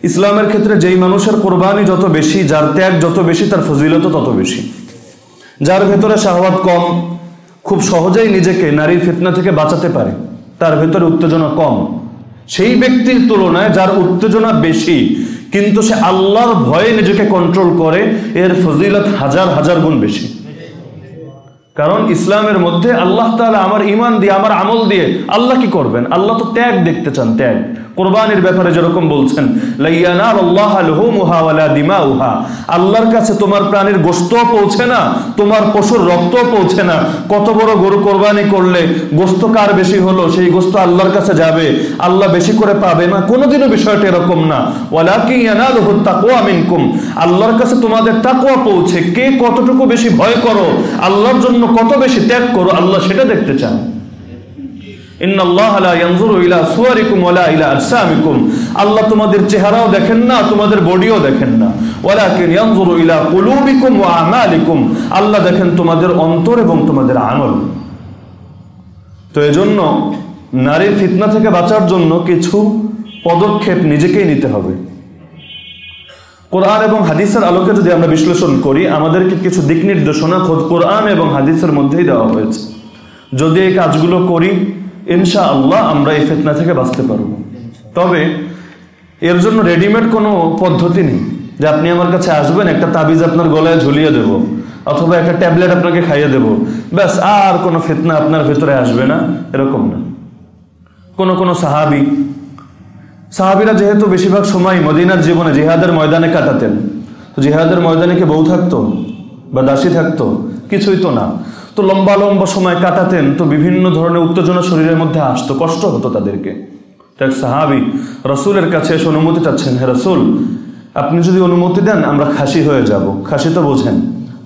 Speaker 1: ইসলামের ক্ষেত্রে যেই মানুষের কোরবানি যত বেশি, যার ত্যাগ যত বেশি, তার ফজিলত তত বেশি। যার ভেতরে শাহওয়াত কম, খুব সহজেই নিজেকে নারীর ফিতনা থেকে বাঁচাতে পারে। তার ভেতরে উত্তেজনা কম। সেই ব্যক্তির তুলনায় যার উত্তেজনা বেশি, কিন্তু সে আল্লাহর ভয়ে নিজেকে কন্ট্রোল করে, এর ফজিলত হাজার হাজার গুণ বেশি। কারণ ইসলামের মধ্যে আল্লাহ তাহলে আমার ইমান দিয়ে, আমার আমল দিয়ে আল্লাহ কি করবেন? আল্লাহ তো ত্যাগ দেখতে চান, ত্যাগ। কোরবানির ব্যাপারে যেরকম বলছেন আল্লাহর কাছে তোমার প্রাণীর গোশত পৌঁছে না, তোমার পশুর রক্ত পৌঁছে না। কত বড় গরু কোরবানি করলে গোস্ত কার বেশি হলো? সেই গোস্ত আল্লাহর কাছে যাবে। আল্লাহ বেশি করে পাবে না। কোনোদিনও বিষয়টা এরকম না। আল্লাহর কাছে তোমাদের তাকওয়া পৌঁছে। কে কতটুকু বেশি ভয় করো? আল্লাহর জন্য কত বেশি ত্যাগ করো? আল্লাহ সেটা দেখতে চান। আল্লাহ তোমাদের চেহারাও দেখেন না, তোমাদের বডিও দেখেন না। আল্লাহ দেখেন তোমাদের অন্তর এবং তোমাদের আমল। তো এজন্য নারীর ফিতনা থেকে বাঁচার জন্য কিছু পদক্ষেপ নিজেকেই নিতে হবে। কোরআন এবং হাদিসের আলোকে যদি আমরা বিশ্লেষণ করি, আমাদেরকে কিছু দিক নির্দেশনা খোদ কোরআন এবং হাদিসের মধ্যেই দেওয়া হয়েছে। যদি এই কাজগুলো করি ইনশা আল্লাহ আমরা এই ফেতনা থেকে বাঁচতে পারব। তবে এর জন্য রেডিমেড কোনো পদ্ধতি নেই যে আপনি আমার কাছে আসবেন, একটা তাবিজ আপনার গলায় ঝুলিয়ে দেব, অথবা একটা ট্যাবলেট আপনাকে খাইয়ে দেব। ব্যাস, আর কোনো ফেতনা আপনার ভেতরে আসবে না, এরকম না। কোনো কোনো সাহাবি, সাহাবিরা যেহেতু বেশিরভাগ সময় মদিনার জীবনে জিহাদের ময়দানে কাটাতেন, তো জিহাদের ময়দানে কি বউ থাকতো বা দাসী থাকতো? কিছুই তো না। তো লম্বা লম্বা সময় কাটাতেন, তো বিভিন্ন ধরনের উত্তেজনা শরীরের মধ্যে আসতো, কষ্ট হতো তাদেরকে। এক সাহাবি রসুলের কাছে এসে অনুমতি চাচ্ছেন, হে রসুল, আপনি যদি অনুমতি দেন, আমরা খাসি হয়ে যাব। খাসি তো বোঝেন।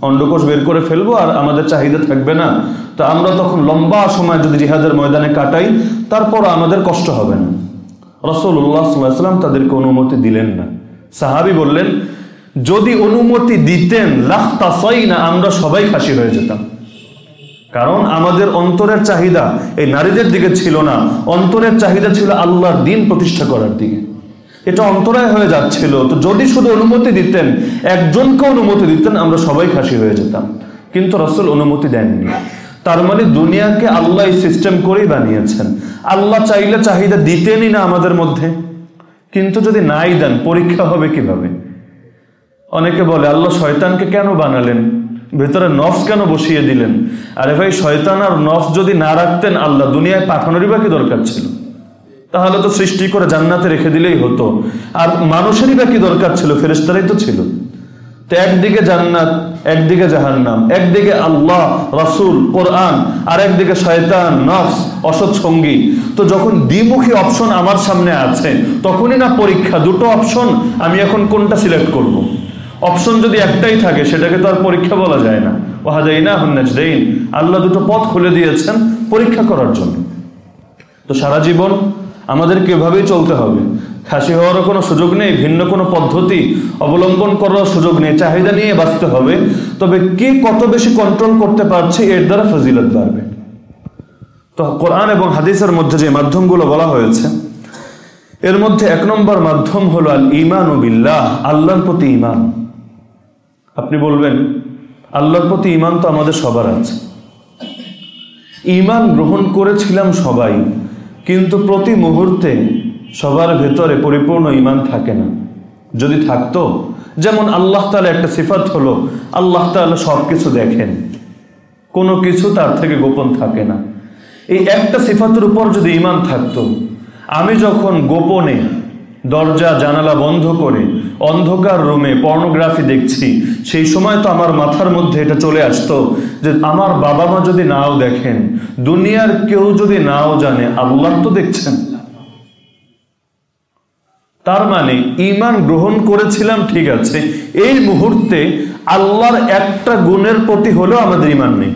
Speaker 1: অন্ডকোষ বের করে ফেলব আর আমাদের চাহিদা থাকবে না। তো আমরা তখন লম্বা সময় যদি জিহাদের ময়দানে কাটাই, তারপর আমাদের কষ্ট হবে না। রসুল্লাহ সাল্লাম তাদেরকে অনুমতি দিলেন না। সাহাবি বললেন, যদি অনুমতি দিতেন লাখতাসাই না আমরা সবাই খাসি হয়ে যেতাম। কারণ আমাদের অন্তরের চাহিদা এই নারীদের দিকে ছিল না। অন্তরের চাহিদা ছিল আল্লাহর দিন প্রতিষ্ঠা করার দিকে। এটা অন্তরায় হয়ে যাচ্ছিল। তো যদি শুধু অনুমতি দিতেন, একজনকে অনুমতি দিতেন, আমরা সবাই খাসি হয়ে যেতাম। কিন্তু রসুল অনুমতি দেননি। তার মানে দুনিয়াকে আল্লাহ এই সিস্টেম করেই বানিয়েছেন। আল্লাহ চাইলে চাহিদা দিতেনই না আমাদের মধ্যে। কিন্তু যদি নাই দেন, পরীক্ষা হবে কীভাবে? অনেকে বলে, আল্লাহ শয়তানকে কেন বানালেন? ভেতরে নফস কেন বসিয়ে দিলেন? আরে ভাই, শয়তান আর নফস যদি না রাখতেন, আল্লাহ দুনিয়ায় পাঠানোরই বা কি দরকার ছিল? তাহলে তো সৃষ্টি করে জান্নাতে রেখে দিলেই হতো। আর মানুষেরই বা কি দরকার ছিল? ফেরেস্তারাই তো ছিল। তো একদিকে জান্নাত, একদিকে জাহান্নাম, একদিকে আল্লাহ, রাসূল, কোরআন, আর একদিকে শয়তান, নফস, অসৎ সঙ্গী। তো যখন দ্বিমুখী অপশন আমার সামনে আছে, তখনই না পরীক্ষা, দুটো অপশন আমি এখন কোনটা সিলেক্ট করব। অপশন যদি একটাই থাকে, সেটাকে তো আর পরীক্ষা বলা যায় না। ওয়াহাদাইনা হুন্নাজদাইন আল্লাহ দুটো পথ খুলে দিয়েছেন পরীক্ষা করার জন্য। তো সারা জীবন আমাদেরকে এভাবেই চলতে হবে। খাসি হওয়ারও কোনো সুযোগ নেই, ভিন্ন কোনো পদ্ধতি অবলম্বন করার সুযোগ নেই, চাহিদা নিয়ে বাঁচতে হবে। তবে কে কত বেশি কন্ট্রোল করতে পারছে, এর দ্বারা ফজিলত বাড়বে। তো কোরআন এবং হাদিসের মধ্যে যে মাধ্যমগুলো বলা হয়েছে, এর মধ্যে এক নম্বর মাধ্যম হলো আল ইমান বিল্লাহ, আল্লাহর প্রতি ইমান আপনি বলবেন, আল্লাহর প্রতি ইমান তো আমাদের সবার আছে। ইমান গ্রহণ করেছিলাম সবাই, কিন্তু প্রতি মুহূর্তে সবার ভেতরে পরিপূর্ণ ইমান থাকে না। যদি থাকতো, যেমন আল্লাহ তালা একটা সিফাত হলো, আল্লাহ তালা সব কিছু দেখেন। কোনো কিছু তার থেকে গোপন থাকে না। এই একটা সিফাতের উপর যদি ইমান থাকতো, আমি যখন গোপনে দরজা, জানালা বন্ধ করে অন্ধকার রুমে পর্নোগ্রাফি দেখছি। সেই সময় তো আমার মাথার মধ্যে এটা চলে আসতো যে আমার বাবা মা যদি নাও দেখেন, দুনিয়ার কেউ যদি নাও জানে, আল্লাহ তো দেখছেন তার মানে ইমান গ্রহণ করেছিলাম, ঠিক আছে। এই মুহূর্তে আল্লাহর একটা গুণের প্রতি হলেও আমাদের ইমান নেই।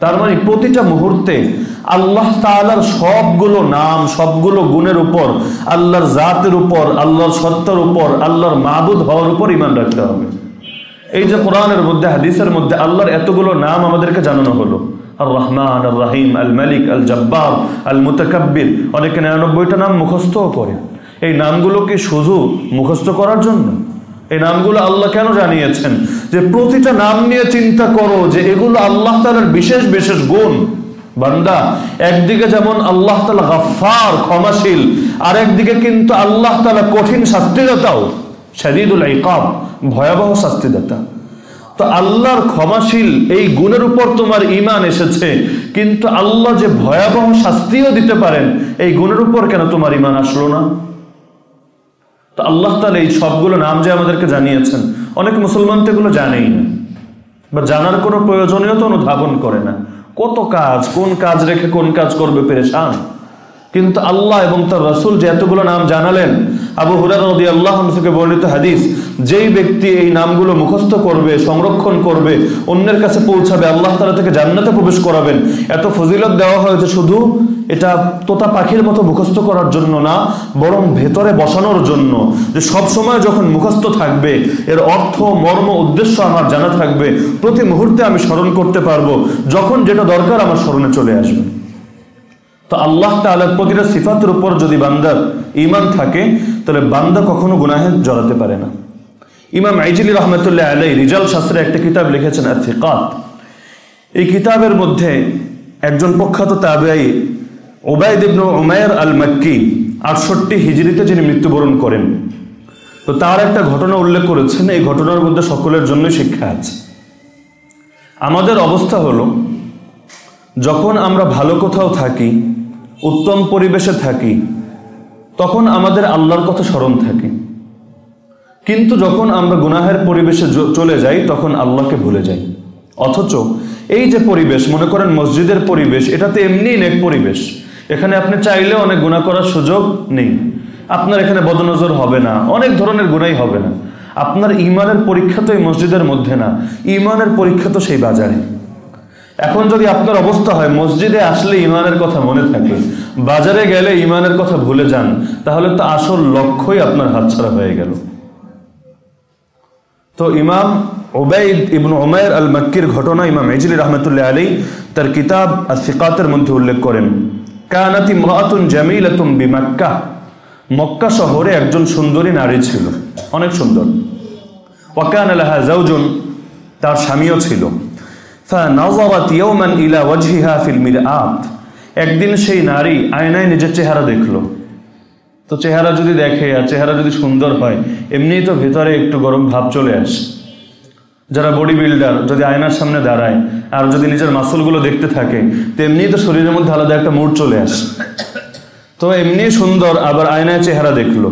Speaker 1: তার মানে প্রতিটা মুহূর্তে আল্লাহ তালার সবগুলো নাম, সবগুলো গুণের উপর, আল্লাহর জাতের উপর, আল্লাহর সত্তার উপর, আল্লাহর মাবুদ হওয়ার উপর ইমান রাখতে হবে। এই যে কোরআনের মধ্যে, হাদিসের মধ্যে আল্লাহর এতগুলো নাম আমাদেরকে জানানো হলো। আর রহমান আল রাহিম আল মালিক আল জব্বার আল মুতাকাব্বির অনেকে নিরানব্বইটা নাম মুখস্থও করে। এই নামগুলো কি শুধু মুখস্থ করার জন্য? এই নামগুলো আল্লাহ কেন জানিয়েছেন? যে প্রতিটা নাম নিয়ে চিন্তা করো যে এগুলো আল্লাহ তালার বিশেষ বিশেষ গুণ। বান্দা, একদিকে যেমন আল্লাহ তালা গাফার ক্ষমাশীল আর একদিকে কিন্তু আল্লাহ তালা কঠিন শাস্তিদাতাও, শাদিদুল ইকাব, ভয়াবহ শাস্তিদাতা। তো আল্লাহর ক্ষমাশীল, এই গুণের উপর তোমার ইমান এসেছে, কিন্তু আল্লাহ যে ভয়াবহ শাস্তিও দিতে পারেন, এই গুণের উপর কেন তোমার ইমান আসলো না? তো আল্লাহ তালা এই সবগুলো নাম যে আমাদেরকে জানিয়েছেন, অনেক মুসলমান তো এগুলো জানেই না, বা জানার কোনো প্রয়োজনীয়তা অনুধাবন করে না। কত কাজ, কোন কাজ রেখে কোন কাজ করবে পেরেশান? কিন্তু আল্লাহ এবং তার রসুল যে এতগুলো নাম জানালেন, আবু হুরার রদি আল্লাহ থেকে বর্ণিত হাদিস, যেই ব্যক্তি এই নামগুলো মুখস্থ করবে, সংরক্ষণ করবে, অন্যের কাছে পৌঁছাবে, আল্লাহ তালা থেকে জান্নাতে প্রবেশ করাবেন, এত ফজিলত দেওয়া হয়েছে শুধু এটা তোতা পাখির মতো মুখস্থ করার জন্য না, বরং ভেতরে বসানোর জন্য। যে সব সময় যখন মুখস্থ থাকবে, এর অর্থ, মর্ম, উদ্দেশ্য আমার জানা থাকবে, প্রতি মুহূর্তে আমি স্মরণ করতে পারব, যখন যেটা দরকার আমার স্মরণে চলে আসবে। তো আল্লাহ তালার প্রতিটা সিফাতের উপর যদি বান্দার ইমান থাকে, তাহলে বান্দা কখনো গুনাহে জড়াতে পারে না। ইমাম আইজিলি রহমতুল্লাহ আলাই রিজাল শাস্ত্রে একটা কিতাব লিখেছেন আথিকাত এই কিতাবের মধ্যে একজন প্রখ্যাত তাবেআই ওবায়দ ইবনু উমায়ের আল মাক্কি আটষট্টি হিজড়িতে যিনি মৃত্যুবরণ করেন। তো তার একটা ঘটনা উল্লেখ করেছেন, এই ঘটনার মধ্যে সকলের জন্যই শিক্ষা আছে। আমাদের অবস্থা হলো, যখন আমরা ভালো কোথাও থাকি, উত্তম পরিবেশে থাকি, তখন আমাদের আল্লাহর কথা স্মরণ থাকে। কিন্তু যখন আমরা গুনাহের পরিবেশে চলে যাই, তখন আল্লাহকে ভুলে যাই। অথচ এই যে পরিবেশ, মনে করেন মসজিদের পরিবেশ এটাতে এমনি নেক পরিবেশ। এখানে আপনি চাইলেও অনেক গুণা করার সুযোগ নেই। আপনার এখানে বদনজর হবে না। অনেক ধরনের গুণাই হবে না। আপনার ইমানের পরীক্ষা তো এই মসজিদের মধ্যে না। ইমানের পরীক্ষা তো সেই বাজারে। এখন যদি আপনার অবস্থা হয়, মসজিদে আসলে ইমানের কথা মনে থাকে বাজারে গেলে ইমানের কথা ভুলে যান। তাহলে তো আসল লক্ষ্যই আপনার হাতছাড়া হয়ে গেল। তো ইমাম ওবাইদ ইবন ওমায়ের আল মক্কির ঘটনা ইমাম এজলি রহমতুল্লাহ আলী তার কিতাব আর সিকাতের মধ্যে উল্লেখ করেন। কানাতি মহাতুন জামিলাতুন বিমাক্কা। মক্কা শহরে একজন সুন্দরী নারী ছিল। অনেক সুন্দর। ওয়াকান আলাহা জাউজন তার স্বামীও ছিল। ইলা ওয়াজহিহা ফিল মিরআত। একদিন সেই নারী আয়নায় নিজের চেহারা দেখল। তো চেহারা যদি দেখে আর চেহারা যদি সুন্দর হয়, এমনিই তো ভেতরে একটু গরম ভাব চলে আসে। যারা বডি বিল্ডার যদি আয়নার সামনে দাঁড়ায়, আর যদি নিজের মাসলগুলো দেখতে থাকে, তো এমনিই তো শরীরের মধ্যে আলাদা একটা মুড চলে আসে। তো এমনি সুন্দর, আবার আয়নায় চেহারা দেখল।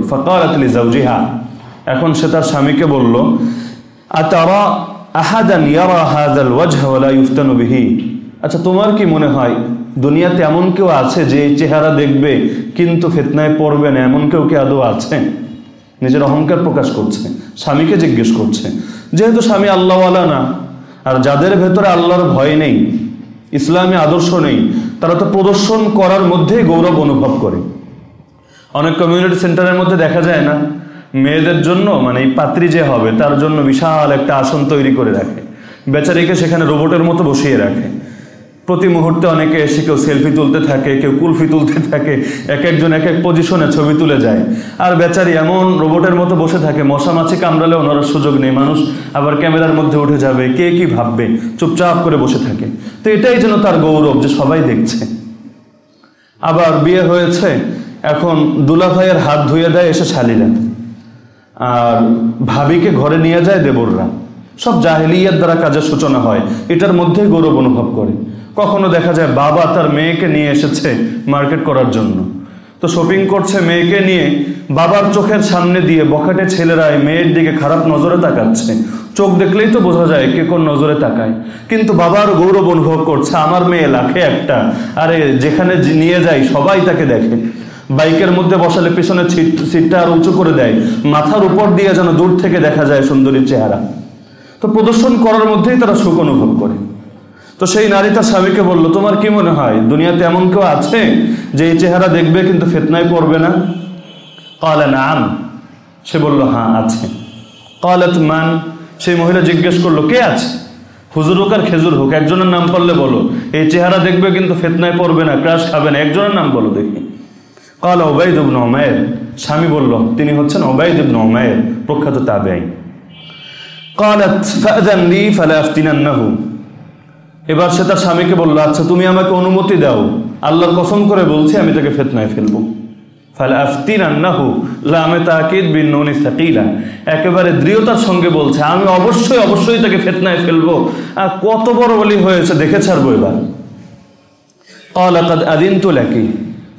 Speaker 1: জাউজিহা। এখন সে তার স্বামীকে বলল বিহি? আচ্ছা তোমার কি মনে হয়, দুনিয়াতে এমন কেউ আছে যে চেহারা দেখবে, কিন্তু ফিতনায় পড়বে না? এমন কেউ কি আদৌ আছে? নিজের অহংকার প্রকাশ করছে। স্বামীকে জিজ্ঞেস করছে যেহেতু স্বামী আল্লাহওয়ালা না, আর যাদের ভেতরে আল্লাহর ভয় নেই, ইসলামে আদর্শ নেই, তারা তো প্রদর্শন করার মধ্যেই গৌরব অনুভব করে। অনেক কমিউনিটি সেন্টারের মধ্যে দেখা যায় না, মেয়েদের জন্য মানে এই পাত্রী যে হবে, তার জন্য বিশাল একটা আসন তৈরি করে রাখে। বেচারিকে সেখানে রোবটের মতো বসিয়ে রাখে। প্রতি মুহূর্তে অনেকে এসে কেউ সেলফি তুলতে থাকে, কেউ কুলফি তুলতে থাকে এক একজন এক এক পজিশনে ছবি তুলে যায়। আর বেচারি এমন রোবটের মতো বসে থাকে, মশা মাছি কামড়ালে ওনার সুযোগ নেই, মানুষ আবার ক্যামেরার মধ্যে উঠে যাবে, কে কি ভাববে? চুপচাপ করে বসে থাকে। তো এটাই যেন তার গৌরব যে সবাই দেখছে। আবার বিয়ে হয়েছে, এখন দুলা ভাইয়ের হাত ধুয়ে দেয়, এসে শালিরা আর ভাবিকে ঘরে নিয়ে যায় দেবররা। সব জাহেলিয়ার দ্বারা কাজের সূচনা হয়, এটার মধ্যেই গৌরব অনুভব করে। কখনো দেখা যায় বাবা তার মেয়েকে নিয়ে এসেছে মার্কেট করার জন্য। তো শপিং করছে মেয়েকে নিয়ে, বাবার চোখের সামনে দিয়ে বখাটে ছেলেরা মেয়ের দিকে খারাপ নজরে তাকাচ্ছে। চোখ দেখলেই তো বোঝা যায় কে কোন নজরে তাকায়। কিন্তু বাবার গৌরব অনুভব করছে, আমার মেয়ে লাখে একটা। আরে, যেখানে নিয়ে যাই সবাই তাকে দেখে। বাইকের মধ্যে বসালে পিছনে সিট সিটটা আর উঁচু করে দেয়। মাথার উপর দিয়ে যেন দূর থেকে দেখা যায় সুন্দরীর চেহারা। তো প্রদর্শন করার মধ্যেই তারা সুখ অনুভব করে। তো সেই নারী তার স্বামীকে বলল তোমার কি মনে হয় দুনিয়াতে এমন কেউ আছে যে এই চেহারা দেখবে কিন্তু ফেতনায় পড়বে না কালে নাম সে বলল হ্যাঁ আছে কালাত মান সেই মহিলা জিজ্ঞেস করলো কে আছে হুজুর হোক আর খেজুর হোক একজনের নাম পারলে বলো এই চেহারা দেখবে কিন্তু ফেতনায় পড়বে না ক্রাশ খাবে না একজনের নাম বলো দেখি কাল ওবায়দ ইবনে উমায়ের স্বামী বলল তিনি হচ্ছেন ওবায়দ ইবনে উমায়ের প্রখ্যাত তাবেঈ قالت فأذن لي فلا أفتننه এবার সে তার স্বামীকে বলল আচ্ছা তুমি আমাকে অনুমতি দাও। আল্লাহর কসম করে বলছি, আমি তাকে ফেতনায় ফেলব। ফালে একেবারে দৃঢ়তার সঙ্গে বলছে, আমি অবশ্যই অবশ্যই তাকে ফেতনায় ফেলব। আর কত বড় বলি হয়েছে, দেখে ছাড়বো এবার।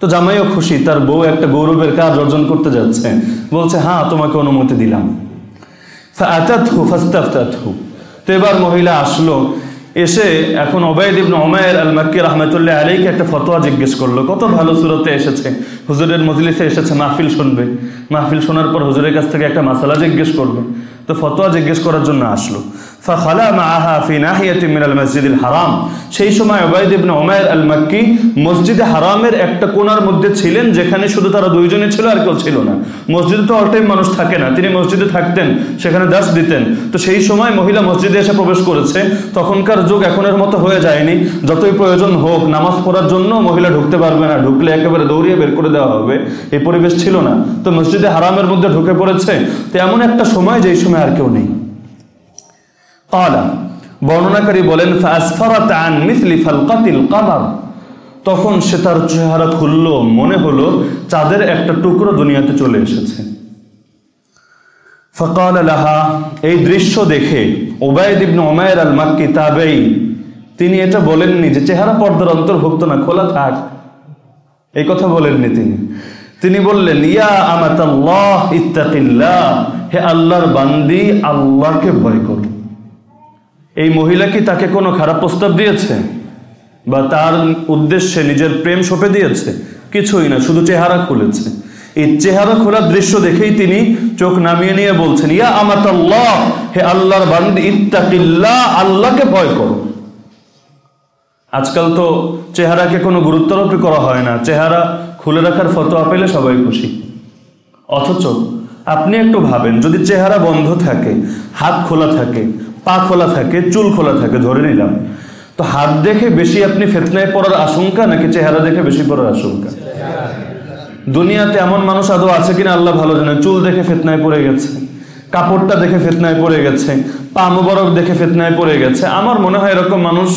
Speaker 1: তো জামাইও খুশি, তার বউ একটা গৌরবের কাজ অর্জন করতে যাচ্ছে। বলছে হ্যাঁ তোমাকে অনুমতি দিলাম। তো এবার মহিলা আসলো। এসে এখন ওবায়দ ইবনে ওমায়ের আল মাক্কি রহমতুল্লাহ আলাইকে একটা ফতোয়া জিজ্ঞেস করল। কত ভালো সুরতে এসেছে। হুজুরের মজলিসে এসেছে মাহফিল শুনবে। মাহফিল শোনার পর হুজুরের কাছ থেকে একটা মাসালা জিজ্ঞেস করবে। তো ফতোয়া জিজ্ঞেস করার জন্য আসলো। মিনাল হারাম। সেই সময় আল মাক্কি মসজিদে হারামের একটা কোণার মধ্যে ছিলেন, যেখানে শুধু তারা দুইজনে ছিল আর কেউ ছিল না। মসজিদে তো অল মানুষ থাকে না, তিনি মসজিদে থাকতেন, সেখানে দাস দিতেন। তো সেই সময় মহিলা মসজিদে এসে প্রবেশ করেছে। তখনকার যুগ এখনের মতো হয়ে যায়নি। যতই প্রয়োজন হোক, নামাজ পড়ার জন্য মহিলা ঢুকতে পারবে না। ঢুকলে একেবারে দৌড়িয়ে বের করে দেওয়া হবে। এই পরিবেশ ছিল না। তো মসজিদে হারামের মধ্যে ঢুকে পড়েছে। তো এমন একটা সময় যেই সময় আর কেউ নেই। বর্ণনাকারী বলেন তখন সে তার চেহারা খুলল, মনে হলো চাঁদের একটা টুকরো দুনিয়াতে চলে এসেছে। ফকাল লাহা, এই দৃশ্য দেখে ওবায়দ ইবনে ওমায়ের আল মাক্কি তাবেই, তিনি এটা বলেননি যে চেহারা পর্দার অন্তর্ভুক্ত না, খোলা থাক। এই কথা বলেননি তিনি। তিনি বললেন, ইয়া আমাতাল্লাহ হে আল্লাহর বান্দি, আল্লাহকে ভয় করো। এই মহিলা কি তাকে কোনো খারাপ প্রস্তাব দিয়েছে? বা তার উদ্দেশ্যে নিজের প্রেম সঁপে দিয়েছে? কিছুই না, শুধু চেহারা খুলেছে। এই চেহারা খোলার দৃশ্য দেখেই তিনি চোখ নামিয়ে নিয়ে বলছেন, ইয়া আমাত হে আল্লাহর বান্দি, ইত্তাকিল্লাহ, আল্লাহকে ভয় করো। আজকাল তো চেহারাকে কোনো গুরুত্বারোপই করা হয় না। চেহারা খুলে রাখার ফতোয়া পেলে সবাই খুশি। অথচ আপনি একটু ভাবেন, যদি চেহারা বন্ধ থাকে, হাত খোলা থাকে পা খোলা থাকে, চুল খোলা থাকে, ধরে নিলাম। তো হাত দেখে বেশি আপনি ফেতনায় পড়ার আশঙ্কা নাকি চেহারা দেখে বেশি পড়ার আশঙ্কা? দুনিয়াতে এমন মানুষ আদৌ আছে কিনা আল্লাহ ভালো জানে চুল দেখে ফেতনায় পড়ে গেছে, কাপড়টা দেখে ফেতনায় পড়ে গেছে, পা মোবারক দেখে ফেতনায় পড়ে গেছে। আমার মনে হয় এরকম মানুষ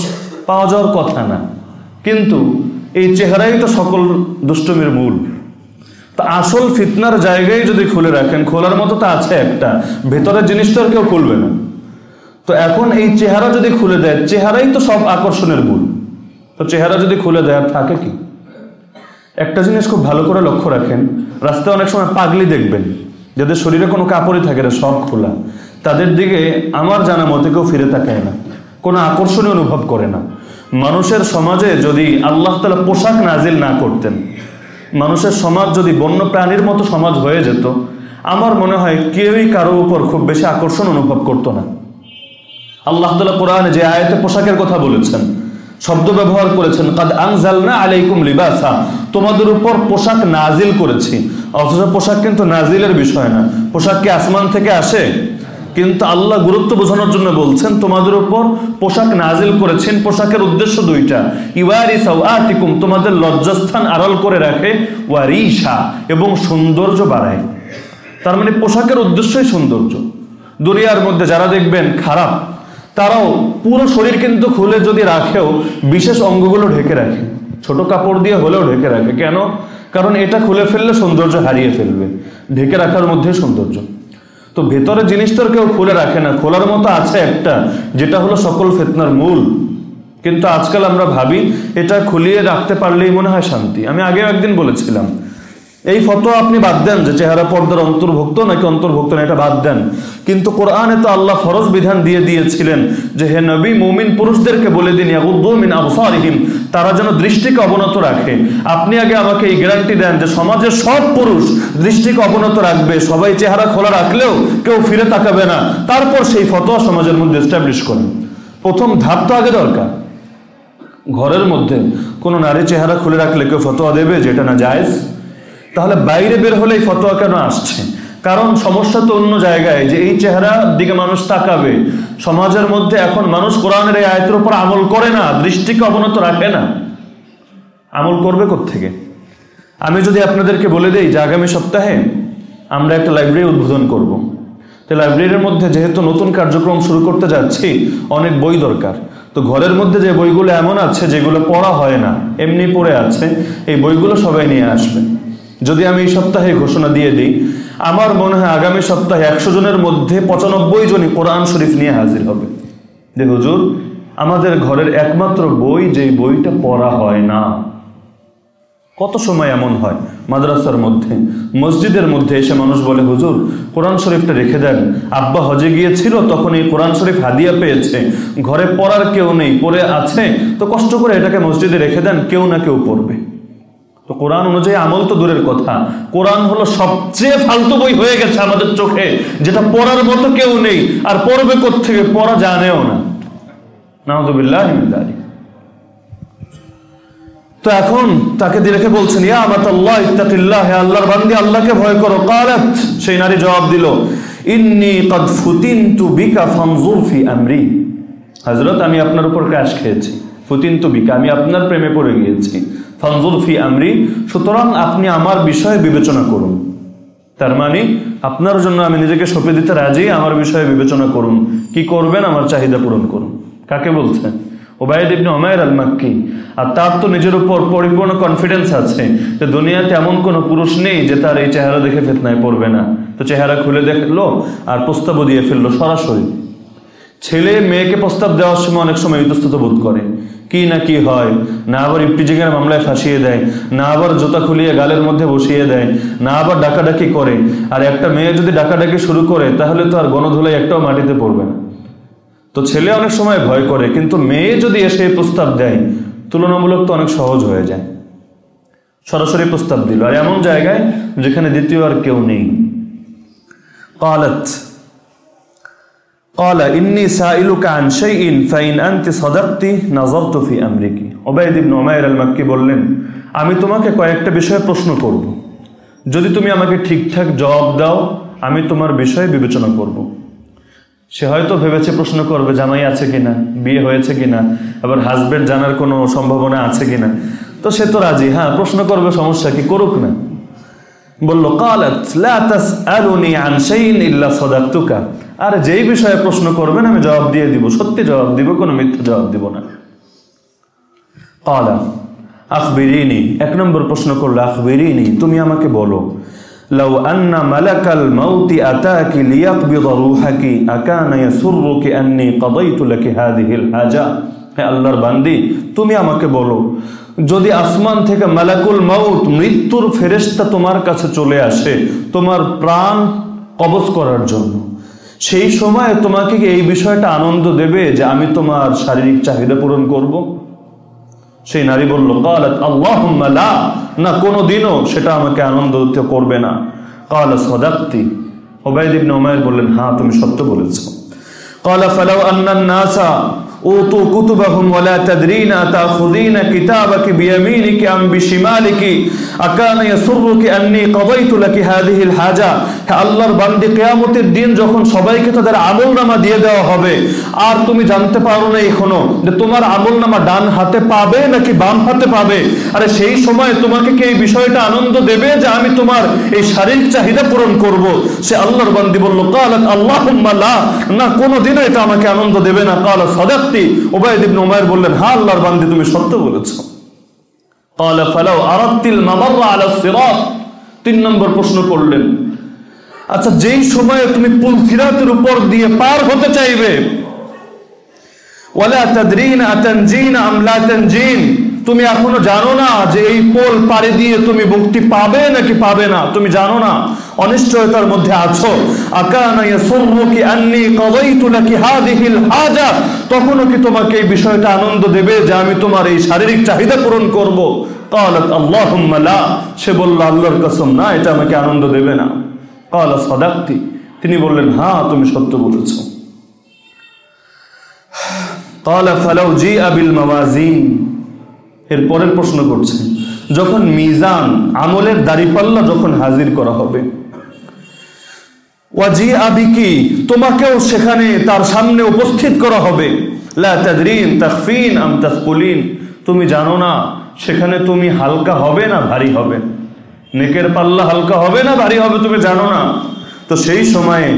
Speaker 1: পাওয়া যাওয়ার কথা না। কিন্তু এই চেহারাই তো সকল দুষ্টমির মূল। তা আসল ফিতনার জায়গায় যদি খুলে রাখেন, খোলার মতো তো আছে একটা। ভেতরের জিনিসটা আর কেউ খুলবে না। তো এখন এই চেহারা যদি খুলে দেয়, চেহারাই তো সব আকর্ষণের মূল। তো চেহারা যদি খুলে দেয়, আর থাকে কি? একটা জিনিস খুব ভালো করে লক্ষ্য রাখেন, রাস্তায় অনেক সময় পাগলি দেখবেন, যাদের শরীরে কোনো কাপড়ই থাকে না, সব খোলা। তাদের দিকে আমার জানা মতে কেউ ফিরে তাকায় না, কোনো আকর্ষণীয় অনুভব করে না। মানুষের সমাজে যদি আল্লাহ তালা পোশাক নাজিল না করতেন, মানুষের সমাজ যদি বন্য প্রাণীর মতো সমাজ হয়ে যেত, আমার মনে হয় কেউই কারও উপর খুব বেশি আকর্ষণ অনুভব করতো না। আল্লাহ তালা কোরআনে যে আয়াতে পোশাকের কথা বলেছেন, শব্দ ব্যবহার করেছেন, কাদ আনজালনা আলাইকুম লিবাসা তোমাদের উপর পোশাক নাজিল করেছি। অথচ পোশাক কিন্তু নাজিলের বিষয় না। পোশাক কি আসমান থেকে আসে? কিন্তু আল্লাহ গুরুত্ব বোঝানোর জন্য বলছেন, তোমাদের উপর পোশাক নাজিল করেছেন। পোশাকের উদ্দেশ্য দুইটা। ইওয়ারিসাউ আতিকুম তোমাদের লজ্জাস্থান আড়াল করে রাখে। ওয়ারিসা এবং সৌন্দর্য বাড়ায়। তার মানে পোশাকের উদ্দেশ্যই সৌন্দর্য। দুনিয়ার মধ্যে যারা দেখবেন খারাপ তারাও পুরো শরীর কিন্তু খুলে যদি রাখেও বিশেষ অঙ্গগুলো ঢেকে রাখে। ছোট কাপড় দিয়ে হলেও ঢেকে রাখে। কেন? কারণ এটা খুলে ফেললে সৌন্দর্য হারিয়ে ফেলবে। ঢেকে রাখার মধ্যে সৌন্দর্য। তো ভেতরে জিনিস তো কেউ খুলে রাখে না। খোলার মতো আছে একটা, যেটা হলো সকল ফেতনার মূল। কিন্তু আজকাল আমরা ভাবি, এটা খুলিয়ে রাখতে পারলেই মনে হয় শান্তি। আমি আগেও একদিন বলেছিলাম এই ফটো আপনি বাদ দেন যে চেহারা পর্দার অন্তর্ভুক্ত নাকি অন্তর্ভুক্ত না, এটা বাদ দেন। কিন্তু কোরআনে তো আল্লাহ ফরজ বিধান দিয়ে দিয়েছিলেন যে, হে নবী, মুমিন পুরুষদেরকে বলে দিন ইয়াগুদ্দুমিন আবসারিহিম, তারা যেন দৃষ্টিকে অবনত রাখে। আপনি আগে আমাকে এই গ্যারান্টি দেন যে, সমাজের সব পুরুষ দৃষ্টিকে অবনত রাখবে, সবাই চেহারা খোলা রাখলেও কেউ ফিরে তাকাবে না। তারপর সেই ফতোয়া সমাজের মধ্যে এস্টাবলিশ করেন। প্রথম ধাপ তো আগে দরকার। ঘরের মধ্যে কোনো নারী চেহারা খুলে রাখলে কেউ ফতোয়া দেবে যেটা না জায়েজ? তাহলে বাইরে বের হলে এই ফতোয়া কেন আসছে? কারণ সমস্যা তো অন্য জায়গায় যে এই চেহারার দিকে মানুষ তাকাবে। সমাজের মধ্যে এখন মানুষ কোরআনের এই আয়তের উপর আমল করে না, দৃষ্টিকে অবনত রাখে না। আমল করবে থেকে আমি যদি আপনাদেরকে বলে দিই যে আগামী সপ্তাহে আমরা একটা লাইব্রেরি উদ্বোধন করব। তো লাইব্রেরির মধ্যে যেহেতু নতুন কার্যক্রম শুরু করতে যাচ্ছি, অনেক বই দরকার। তো ঘরের মধ্যে যে বইগুলো এমন আছে যেগুলো পড়া হয় না, এমনি পড়ে আছে, এই বইগুলো সবাই নিয়ে আসবে। যদি আমি এই সপ্তাহে ঘোষণা দিয়ে দিই, আমার মনে হয় আগামী সপ্তাহে একশো জনের মধ্যে পঁচানব্বই জনই কোরআন শরীফ নিয়ে হাজির হবে। যে হুজুর, আমাদের ঘরের একমাত্র বই, যেই বইটা পড়া হয় না। কত সময় এমন হয়? মাদ্রাসার মধ্যে, মসজিদের মধ্যে এসে মানুষ বলে, হুজুর, কোরআন শরীফটা রেখে দেন। আব্বা হজে গিয়েছিল, তখন এই কোরআন শরীফ হাদিয়া পেয়েছে। ঘরে পড়ার কেউ নেই, পড়ে আছে। তো কষ্ট করে এটাকে মসজিদে রেখে দেন, কেউ না কেউ পড়বে। তো কোরআন অনুযায়ী আমল তো দূরের কথা। কোরআন হলো সবচেয়ে ফালতু বই হয়ে গেছে আমাদের চোখে, যেটা পড়ার মতো কেউ নেই, আর পড়বে থেকে পড়া জানেও না। তো এখন তাকে বলছেন আল্লাহর বান্দি, আল্লাহকে ভয় করো। কালাত, সেই নারী জবাব দিল, ইন্নি কদ ফুতিনতু বিকা ফি আমরি। আমি আপনার উপর ক্র্যাশ খেয়েছি। ফুতিনতু বিকা, আমি আপনার প্রেমে পড়ে গিয়েছি। ফি আমরি, সুতরাং আপনি আমার বিষয়ে বিবেচনা করুন। তার মানে আপনার জন্য আমি নিজেকে সঁপে দিতে রাজি, আমার বিষয়ে বিবেচনা করুন। কি করবেন? আমার চাহিদা পূরণ করুন। কাকে বলছেন ওবায়দ ইবনে ওমায়ের আল মাক্কি আর তার তো নিজের উপর পরিপূর্ণ কনফিডেন্স আছে যে দুনিয়াতে এমন কোনো পুরুষ নেই যে তার এই চেহারা দেখে ফেতনায় পড়বে না। তো চেহারা খুলে দেখল আর প্রস্তাবও দিয়ে ফেলল সরাসরি। ছেলে মেয়েকে প্রস্তাব দেওয়ার সময় অনেক সময় ইতস্তত বোধ করে। কি না কি হয়? না আবার ইপটিজিংয়ের মামলায় ফাঁসিয়ে দেয়, না আবার জুতা খুলিয়ে গালের মধ্যে বসিয়ে দেয়, না আবার ডাকাডাকি করে। আর একটা মেয়ে যদি ডাকাডাকি শুরু করে, তাহলে তো আর গণধুলাই একটাও মাটিতে পড়বে না। তো ছেলে অনেক সময় ভয় করে, কিন্তু মেয়ে যদি এসে প্রস্তাব দেয়, তুলনামূলক তো অনেক সহজ হয়ে যায়। সরাসরি প্রস্তাব দিল, আর এমন জায়গায় যেখানে দ্বিতীয় আর কেউ নেই। قال إني سائلك عن شيء فإن أنت صدقت نظرت في أمرك ওবাইদ ইবনে উমাইর আল মাক্কি বললেন আমি তোমাকে কয়েকটা বিষয়ে প্রশ্ন করব যদি তুমি আমাকে ঠিকঠাক জবাব দাও আমি তোমার বিষয়ে বিবেচনা করব সে হয়তো ভেবেছে প্রশ্ন করবে জামাই আছে কিনা বিয়ে হয়েছে কিনা আবার হাজবেন্ড জানার কোনো সম্ভাবনা আছে কিনা তো সে তো রাজি হ্যাঁ প্রশ্ন করবে সমস্যা কি করুক না বললো কালাত লা তাসআলুনি আন শাইইন ইল্লা সাদাকতুকা আর যেই বিষয়ে প্রশ্ন করবেন, আমি জবাব দিয়ে দিব। সত্যি জবাব দিব, কোনো মিথ্যা জবাব দিব না। কালা, আখবিরিনি। এক নম্বর প্রশ্ন করল, আখবিরিনি, তুমি আমাকে বলো, লাউ আন্না মালাকাল মাউতি আতাকি লিয়াকবিদ রূহাকি, আকানা ইয়াসুররুকি আন্নি কাদাইতু লাকি হাযিহিল হাজা। হে আল্লাহর বান্দি, তুমি আমাকে বলো, যদি আসমান থেকে মালাকুল মাউত, মৃত্যুর ফেরেশতা তোমার কাছে চলে আসে, তোমার প্রাণ কবজ করার জন্য সেই সময় তোমাকে এই বিষয়টা আনন্দ দেবে যে আমি তোমার শারীরিক চাহিদা পূরণ করব। সেই নারী বলল, কালাত আল্লাহ না কোনো দিনও সেটা আমাকে আনন্দ দিতে করবে না কালা সদাক্তি ওবায়দিন বললেন হ্যাঁ তুমি সত্য বলেছ কালা ফালাউ আন্নান أوتوا كتبهم ولا تدرين أتأخذين كتابك بيمينك أم بشمالك أكان يسرك أني قضيت لك هذه الحاجة হ্যাঁ আল্লাহর বান্দি কেয়ামতের দিন যখন সবাইকে তাদের আমল নামা দিয়ে দেওয়া হবে আর তুমি জানতে পারো না এখনো যে তোমার আমল নামা ডান হাতে পাবে নাকি বাম হাতে পাবে আরে সেই সময় তোমাকে কি এই বিষয়টা আনন্দ দেবে যে আমি তোমার এই শারীরিক চাহিদা পূরণ করব সে আল্লাহর বান্দি বলল কালাত আল্লাহ না কোনোদিনও এটা আমাকে আনন্দ দেবে না কালা সদাক্তি ওবায়দ ইবনে উমায়ের বললেন হ্যাঁ আল্লাহর বান্দি তুমি সত্য বলেছো قال فلو اردت الممر على الصراط তিন নম্বর প্রশ্ন করলেন আচ্ছা যেই সময়ে তুমি পুল সিরাতের উপর দিয়ে পার হতে চাইবে ওয়ালা তাদরিন আতানজিন আম লা তানজিন তুমি এখনো জানো না যে এই পোল পাড়ে দিয়ে তুমি মুক্তি পাবে নাকি পাবে না তুমি জানো না অনিশ্চয়তার মধ্যে আছো আকানা ইয়াসুরুকি আন্নি কাদাইতু লাকি হাদিহিল হাজা তখনও কি তোমাকে এই বিষয়টা আনন্দ দেবে যে আমি তোমার এই শারীরিক চাহিদা পূরণ করব قالت اللهم لا সে বলল আল্লাহর কসম না এটা আমাকে আনন্দ দেবে না قال صدقتي তিনি বললেন হ্যাঁ তুমি সত্য বলেছো قال فلو جيء بالموازين এর পরের প্রশ্ন করছে, যখন মিজান আমলের দাড়িপাল্লা যখন হাজির করা হবে ওয়াজি আবিকি তোমাকেও সেখানে তার সামনে উপস্থিত করা হবে। তুমি জানো না, সেখানে তুমি হালকা হবে না, ভারী হবে। নেকের পাল্লা হালকা হবে না, ভারী হবে, তুমি জানো না। তো সেই সময়ে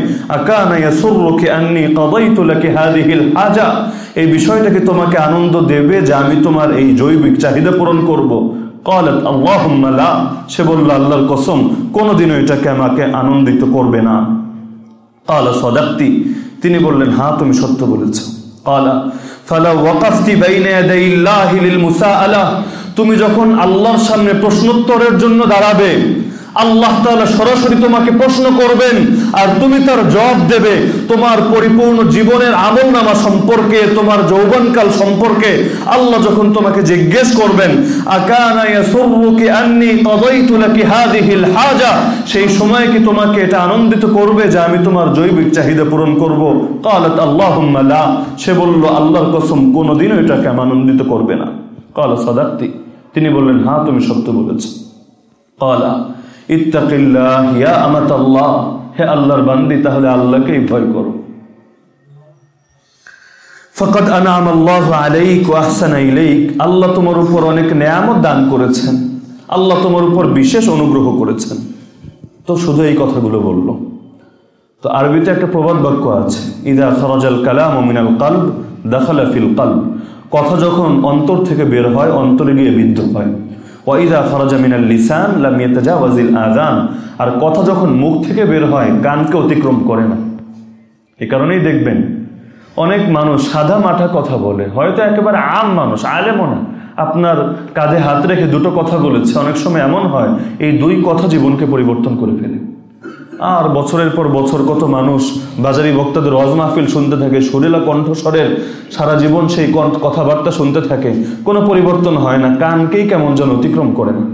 Speaker 1: হাজা এই বিষয়টাকে তোমাকে আনন্দ দেবে যে আমি তোমার এই জৈবিক চাহিদা পূরণ করব। কলাত আল্লাহম্মালা সে বলল, আল্লাহর কসম কোনদিন এটাকে আমাকে আনন্দিত করবে না আলা সদাপ্তি তিনি বললেন হ্যাঁ তুমি সত্য বলেছ আলা ফালা ওয়াকাফতি বাইনে মুসা আলা তুমি যখন আল্লাহর সামনে প্রশ্নোত্তরের জন্য দাঁড়াবে আল্লাহ তালা সরাসরি তোমাকে প্রশ্ন করবেন, আর তুমি তার জবাব দেবে। তোমার পরিপূর্ণ জীবনের আমল নামা সম্পর্কে, তোমার যৌবনকাল সম্পর্কে আল্লাহ যখন তোমাকে জিজ্ঞেস করবেন সেই সময় কি তোমাকে এটা আনন্দিত করবে যে আমি তোমার জৈবিক চাহিদা পূরণ করব? কালত আল্লাহ সে বলল, আল্লাহর কসম, কোনোদিনও এটাকে কেমন আনন্দিত করবে না। কাল সদার্থী তিনি বললেন হ্যাঁ তুমি সত্য বলেছ। কালা ইত্তাকিল্লাহ আমাত আল্লাহ হে আল্লাহর বান্দি, তাহলে আল্লাহকেই ভয় করো। ফকত আনাম আল্লাহ আলাইক আহসানা ইলাইক। আল্লাহ তোমার উপর অনেক নেয়ামত দান করেছেন। আল্লাহ তোমার উপর বিশেষ অনুগ্রহ করেছেন। তো শুধু এই কথাগুলো বলল। তো আরবিতে একটা প্রবাদ বাক্য আছে, ইদা খরাজাল কালাম মিনাল কালব, দাখালা ফিল কালব। কথা যখন অন্তর থেকে বের হয়, অন্তরে গিয়ে বিদ্ধ হয়। ওয়াইদা খরজা মিনাল লিসান লাম ওয়াজিল আযান। আর কথা যখন মুখ থেকে বের হয় কানকে অতিক্রম করে না। এ কারণেই দেখবেন, অনেক মানুষ সাদা মাঠা কথা বলে। হয়তো একেবারে আম মানুষ, আলেমও না। আপনার কাঁধে হাত রেখে দুটো কথা বলেছে। অনেক সময় এমন হয়, এই দুই কথা জীবনকে পরিবর্তন করে ফেলে। আর বছরের পর বছর কত মানুষ বাজারি বক্তাদের ওয়াজ মাহফিল শুনতে থাকে সুরেলা কণ্ঠস্বরের সারা জীবন সেই কণ্ঠ কথাবার্তা শুনতে থাকে, কোনো পরিবর্তন হয় না, কানকেই কেমন যেন অতিক্রম করে না।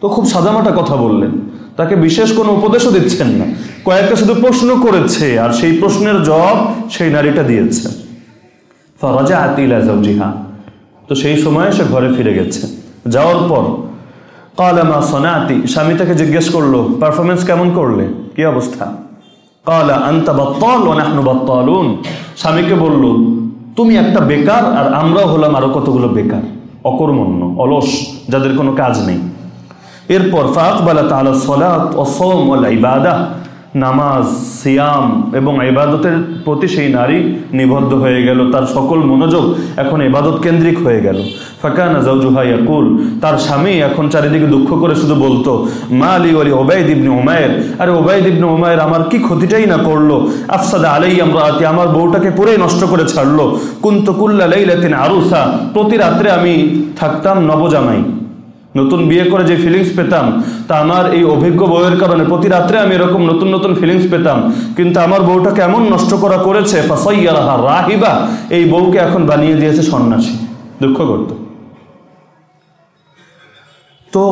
Speaker 1: তো খুব সাদামাটা কথা বললেন, তাকে বিশেষ কোনো উপদেশও দিচ্ছেন না, কয়েকটা শুধু প্রশ্ন করেছে, আর সেই প্রশ্নের জবাব সেই নারীটা দিয়েছে। ফরাজা আতিলা জাউজিহা তো সেই সময় সে ঘরে ফিরে গেছে, যাওয়ার পর কালামা সনাতি স্বামী তাকে জিজ্ঞেস করল পারফরমেন্স কেমন করলে? কি অবস্থা? কালা আন্তা বাত্তাল ও নাহনু বাত্তালুন। স্বামীকে বলল, তুমি একটা বেকার আর আমরাও হলাম আরও কতগুলো বেকার। অকর্মণ্য, অলস, যাদের কোনো কাজ নেই। এরপর ফাকবালা তালা সলাত ও সোম ও ইবাদা। নামাজ, সিয়াম এবং ইবাদতের প্রতি সেই নারী নিবদ্ধ হয়ে গেল, তার সকল মনোযোগ এখন ইবাদত কেন্দ্রিক হয়ে গেল। ফাকানা জাউজুহা ইয়াকুল। তার স্বামী এখন চারিদিকে দুঃখ করে শুধু বলতো, মা আলী ওয়ালি ওবায়দ ইবনে উমায়ের আরে ওবায়দ ইবনে উমায়ের আমার কি ক্ষতিটাই না করল? আফসাদা আলাই আমরা আমার বউটাকে পুরেই নষ্ট করে ছাড়লো। কুন্ত কুল্লা লাইলাতিন আরুসা, প্রতি রাত্রে আমি থাকতাম নবজামাই। নতুন বিয়ে করে যে ফিলিংস পেতাম, তা আমার এই অভিজ্ঞ বউয়ের কারণে প্রতি রাত্রে আমি এরকম নতুন নতুন ফিলিংস পেতাম। কিন্তু আমার বউটা কেমন নষ্ট করা করেছে, ফাসাইয়ারাহা রাহিবা, এই বউকে এখন বানিয়ে দিয়েছে সন্ন্যাসী। দুঃখ করত। তো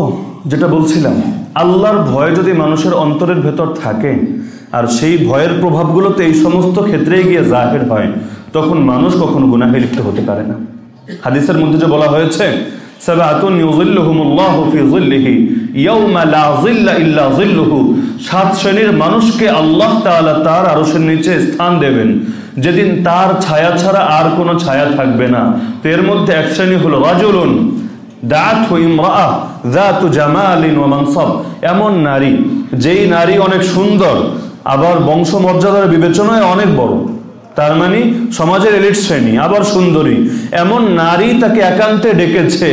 Speaker 1: যেটা বলছিলাম, আল্লাহর ভয় যদি মানুষের অন্তরের ভেতর থাকে, আর সেই ভয়ের প্রভাবগুলোতে এই সমস্ত ক্ষেত্রেই গিয়ে জাহের হয়, তখন মানুষ কখনো গুনাহে লিপ্ত হতে পারে না। হাদিসের মধ্যে যে বলা হয়েছে সাত শ্রেণির মানুষকে আল্লাহ তার আরশের নিচে স্থান দেবেন। যেদিন তার ছায়া ছাড়া আর কোনো ছায়া থাকবে না। তো এর মধ্যে এক শ্রেণি হলো রাজুলুন যাতু জামালিন ওয়া মানসাব। এমন নারী, যেই নারী অনেক সুন্দর, আবার বংশমর্যাদার বিবেচনায় অনেক বড়। তার মানে সমাজের এলিট শ্রেণি, আবার সুন্দরী। এমন নারী তাকে একান্তে ডেকেছে,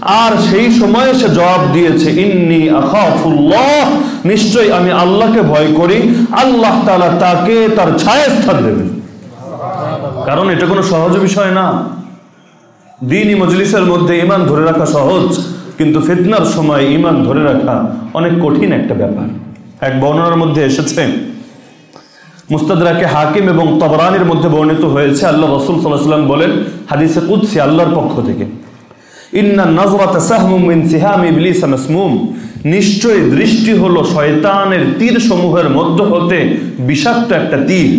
Speaker 1: আর সেই সময়ে সে জবাব দিয়েছে, ইন্নি আখাফুল্লাহ, নিশ্চয়ই আমি আল্লাহকে ভয় করি, আল্লাহ তাআলা তাকে তার ছায়া স্থান দেবেন কারণ এটা কোনো সহজ বিষয় না। দিনই মজলিসের মধ্যে ইমান ধরে রাখা সহজ। কিন্তু ফিতনার সময় ইমান ধরে রাখা অনেক কঠিন একটা ব্যাপার। এক বর্ণনার মধ্যে এসেছে, মুস্তাদরাকে হাকিম এবং তবরানির মধ্যে বর্ণিত হয়েছে, আল্লাহ রসুল সাল্লাহ সাল্লাম বলেন হাদিসে কুদসি আল্লাহর পক্ষ থেকে, ইন্না নজরাতা সাহমুম মিন সিহাম ইবলিস মাসমুম। নিশ্চয় দৃষ্টি হলো শয়তানের তীর সমূহের মধ্য হতে বিষাক্ত একটা তীর।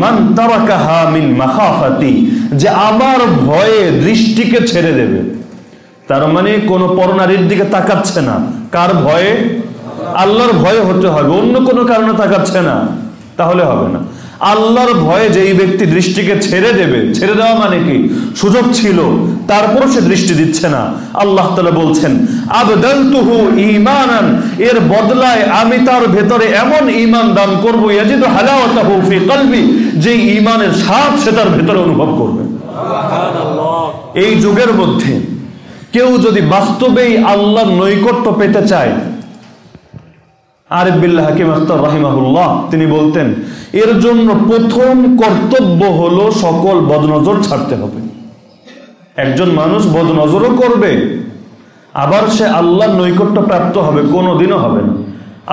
Speaker 1: মান তারাকাহা মিন মাখাফাতি, যে আমার ভয়ে দৃষ্টিকে ছেড়ে দেবে। তার মানে কোনো পরনারীর দিকে তাকাচ্ছে না। কার ভয়ে? আল্লাহর ভয়ে হতে হবে অন্য কোনো কারণে তাকাচ্ছে না। তাহলে হবে না। আল্লাহর ভয়ে যেই ব্যক্তি দৃষ্টিকে ছেড়ে দেবে ছেড়ে দেওয়া মানে কি? সুযোগ ছিল তারপরও সে দৃষ্টি দিচ্ছে না। আল্লাহ তালা বলছেন আবদালতুহু ঈমানান এর বদলায় আমি তার ভেতরে এমন ঈমান দান করব ইয়াজিদু হালাওয়াতাহু ফি কলবি যে ঈমানের স্বাদ সে তার ভেতরে অনুভব করবে। এই যুগের মধ্যে কেউ যদি বাস্তবেই আল্লাহর নৈকট্য পেতে চায়, আরিফ হাকিম আখতার রাহিমাহুল্লাহ, তিনি বলতেন, এর জন্য প্রথম কর্তব্য হলো সকল বদনজর ছাড়তে হবে। একজন মানুষ বদনজরও করবে, আবার সে আল্লাহর নৈকট্য প্রাপ্ত হবে, কোনোদিনও হবে না।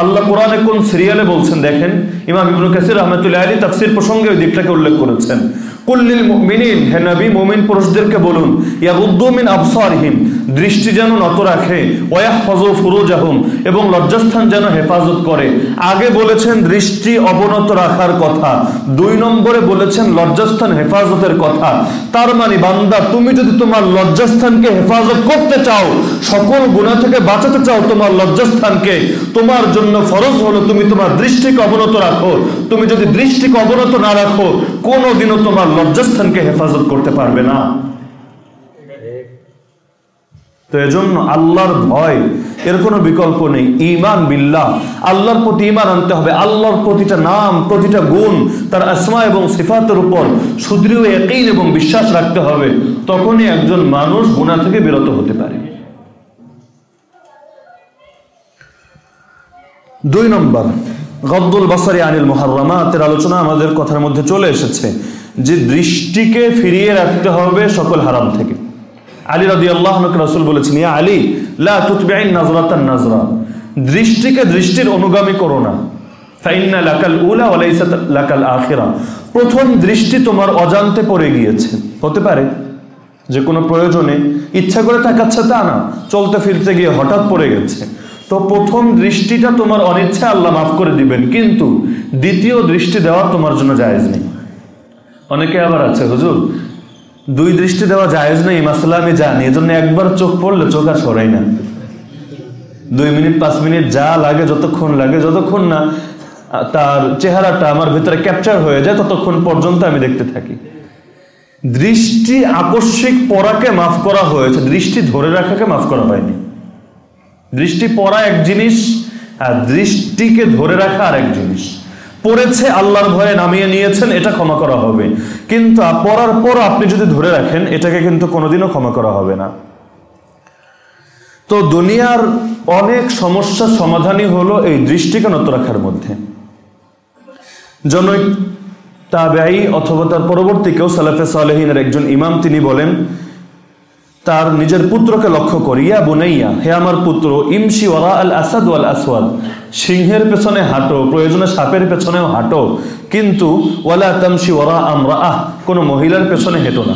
Speaker 1: আল্লাহ কোরআনে কোন সিরিয়ালে বলছেন, দেখেন, ইমাম ইবনু কাসির রহমতুল্লাহ আলী তাফসির প্রসঙ্গে ওই দিকটাকে উল্লেখ করেছেন। কুল্লিল মুমিনিন হে নবী মুমিন পুরুষদেরকে বলুন ইয়াগুদ্দু মিন আবসারহিম দৃষ্টি যেন নত রাখে। ওয়াহফাজু ফুরুজাহুম, এবং লজ্জাস্থান যেন হেফাজত করে। আগে বলেছেন দৃষ্টি অবনত রাখার কথা। দুই নম্বরে বলেছেন লজ্জাস্থান হেফাজতের কথা। তার মানে বান্দা, তুমি যদি তোমার লজ্জাস্থানকে হেফাজত করতে চাও, সকল গুণা থেকে বাঁচাতে চাও তোমার লজ্জাস্থানকে, তোমার জন্য ফরজ হলো তুমি তোমার দৃষ্টিকে অবনত রাখো। তুমি যদি দৃষ্টিকে অবনত না রাখো, কোনোদিনও তোমার লজ্জাস্থানকে হেফাজত করতে পারবে না। তো এজন্য আল্লাহর ভয়, এর কোনো বিকল্প নেই। ইমান বিল্লাহ, আল্লাহর প্রতি ইমান আনতে হবে। আল্লাহর প্রতিটা নাম, প্রতিটা গুণ তার আসমা এবং সিফাতের উপর সুদৃঢ় একই এবং বিশ্বাস রাখতে হবে। তখনই একজন মানুষ গুণা থেকে বিরত হতে পারে। দুই নম্বর, গদ্দুল বাসারি আনিল মুহাররামাতের আলোচনা আমাদের কথার মধ্যে চলে এসেছে যে দৃষ্টিকে ফিরিয়ে রাখতে হবে সকল হারাম থেকে। আলী রাদি আল্লাহ রাসুল বলেছেন, ইয়া আলী, লা তুতবিআইন নাজরাতান নাজরা। দৃষ্টিকে দৃষ্টির অনুগামী করো না। ফাইন্না লাকাল উলা ওয়া লাইসাত লাকাল আখিরা। প্রথম দৃষ্টি তোমার অজান্তে পড়ে গিয়েছে। হতে পারে যে কোনো প্রয়োজনে। ইচ্ছা করে তাকাচ্ছে তা না, চলতে ফিরতে গিয়ে হঠাৎ পড়ে গেছে। তো প্রথম দৃষ্টিটা তোমার অনিচ্ছা আল্লাহ মাফ করে দিবেন, কিন্তু দ্বিতীয় দৃষ্টি দেওয়া তোমার জন্য জায়েজ নেই। অনেকে আবার আছে, হুজুর দুই দৃষ্টি দেওয়া জায়েজ নেই মাসালা আমি জানি, এজন্য একবার চোখ পড়লে চোখ আর সরাই না। দুই মিনিট, পাঁচ মিনিট যা লাগে, যতক্ষণ লাগে, যতক্ষণ না তার চেহারাটা আমার ভিতরে ক্যাপচার হয়ে যায়, ততক্ষণ পর্যন্ত আমি দেখতে থাকি। দৃষ্টি আকস্মিক পড়াকে মাফ করা হয়েছে, দৃষ্টি ধরে রাখাকে মাফ করা হয়নি। দৃষ্টি পড়া এক জিনিস, আর দৃষ্টিকে ধরে রাখা আর এক জিনিস। পড়েছে, আল্লাহর ভয়ে নামিয়ে নিয়েছেন, এটা ক্ষমা করা হবে। কিন্তু পড়ার পর আপনি যদি ধরে রাখেন, এটাকে কিন্তু কোনোদিনও ক্ষমা করা হবে না। তো দুনিয়ার অনেক সমস্যার সমাধানই হলো এই দৃষ্টিকে নত রাখার মধ্যে। জনৈক তাবেআই অথবা তার পরবর্তী কেউ সালাফে সালেহিনের একজন ইমাম, তিনি বলেন তার নিজের পুত্রকে লক্ষ্য করিয়া বুনাইয়া, হে আমার পুত্র, ইমশি ওরা আল আসাদ ওয়াল আসওয়াদ, সিংহের পেছনে হাঁটো, প্রয়োজনে সাপের পেছনেও হাঁটো, কিন্তু ওয়ালা তামশি ওরা আমরা আহ, কোনো মহিলার পেছনে হেঁটো না।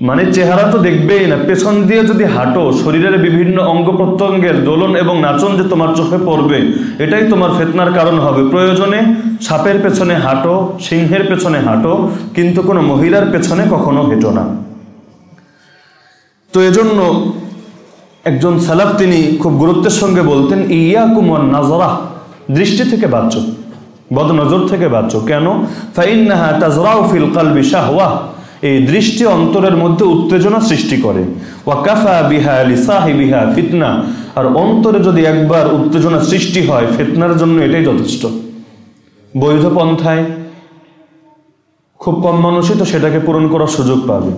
Speaker 1: মানে চেহারা তো দেখবেই না, পেছন দিয়ে যদি হাঁটো, শরীরের বিভিন্ন অঙ্গ প্রত্যঙ্গের দোলন এবং নাচন যে তোমার চোখে পড়বে, এটাই তোমার ফেতনার কারণ হবে। প্রয়োজনে সাপের পেছনে হাঁটো, সিংহের পেছনে হাঁটো, কিন্তু কোনো মহিলার পেছনে কখনো হেঁটো না। তো এজন্য একজন সালাফ তিনি খুব গুরুত্বের সঙ্গে বলতেন ইয়া কুমন নাজরা দৃষ্টি থেকে বাঁচো বদ নজর থেকে বাঁচো। কেন? ফাইন্নাহা কালবি শাহওয়া, এই দৃষ্টি অন্তরের মধ্যে উত্তেজনা সৃষ্টি করে। ওয়াকাফা বিহা বিহা ফিতনা, আর অন্তরে যদি একবার উত্তেজনা সৃষ্টি হয়, ফিতনার জন্য এটাই যথেষ্ট। বৈধ পন্থায় খুব কম মানুষই তো সেটাকে পূরণ করার সুযোগ পাবে।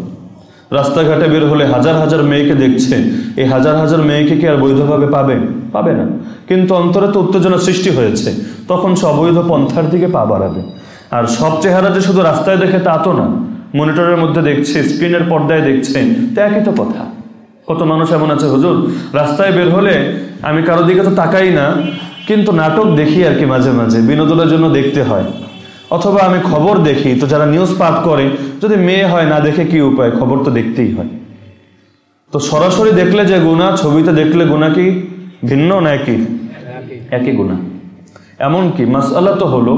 Speaker 1: রাস্তাঘাটে বের হলে হাজার হাজার মেয়েকে দেখছে। এই হাজার হাজার মেয়েকে কি আর বৈধভাবে পাবে? পাবে না। কিন্তু অন্তরে তো উত্তেজনা সৃষ্টি হয়েছে। তখন সে অবৈধ পন্থার দিকে পা বাড়াবে। আর সব চেহারা যে শুধু রাস্তায় দেখে তা তো না, মনিটরের মধ্যে দেখছে, স্ক্রিনের পর্দায় দেখছে, তো একই তো কথা। কত মানুষ এমন আছে, হুজুর? রাস্তায় বের হলে আমি কারও দিকে তো তাকাই না, কিন্তু নাটক দেখি আর কি মাঝে মাঝে। বিনোদনের জন্য দেখতে হয়। অথবা আমি খবর দেখি, তো যারা নিউজ পাঠ করে, যদি মেয়ে হয় না দেখে কি উপায়? খবর তো দেখতেই হয়। তো সরাসরি দেখলে যে গুণা, ছবিতে দেখলে গুণা কি ভিন্ন না একই? একই গুণা। এমনকি মাসালা তো হলো,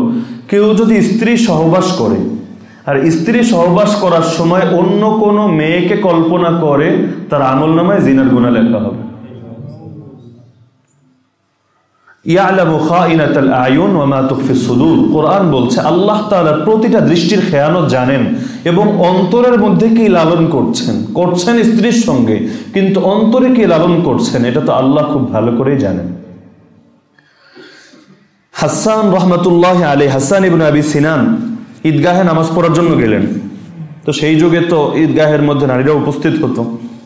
Speaker 1: কেউ যদি স্ত্রী সহবাস করে, আর স্ত্রী সহবাস করার সময় অন্য কোনো মেয়েকে কল্পনা করে, তার আমল নামায় জিনার গুণা লেখা হবে। কোরআন বলছে, আল্লাহ তাআলা প্রতিটা দৃষ্টির খেয়ানত জানেন এবং অন্তরের মধ্যে কি লালন করছেন? করছেন স্ত্রীর সঙ্গে, কিন্তু অন্তরে কি লালন করছেন? এটা তো আল্লাহ খুব ভালো করেই জানেন। হাসান রহমতুল্লাহ আলী হাসান ইবনে আবি সিনান ঈদগাহে নামাজ পড়ার জন্য গেলেন। তো সেই যুগে তো ঈদগাহের মধ্যে নারীরা উপস্থিত হতো।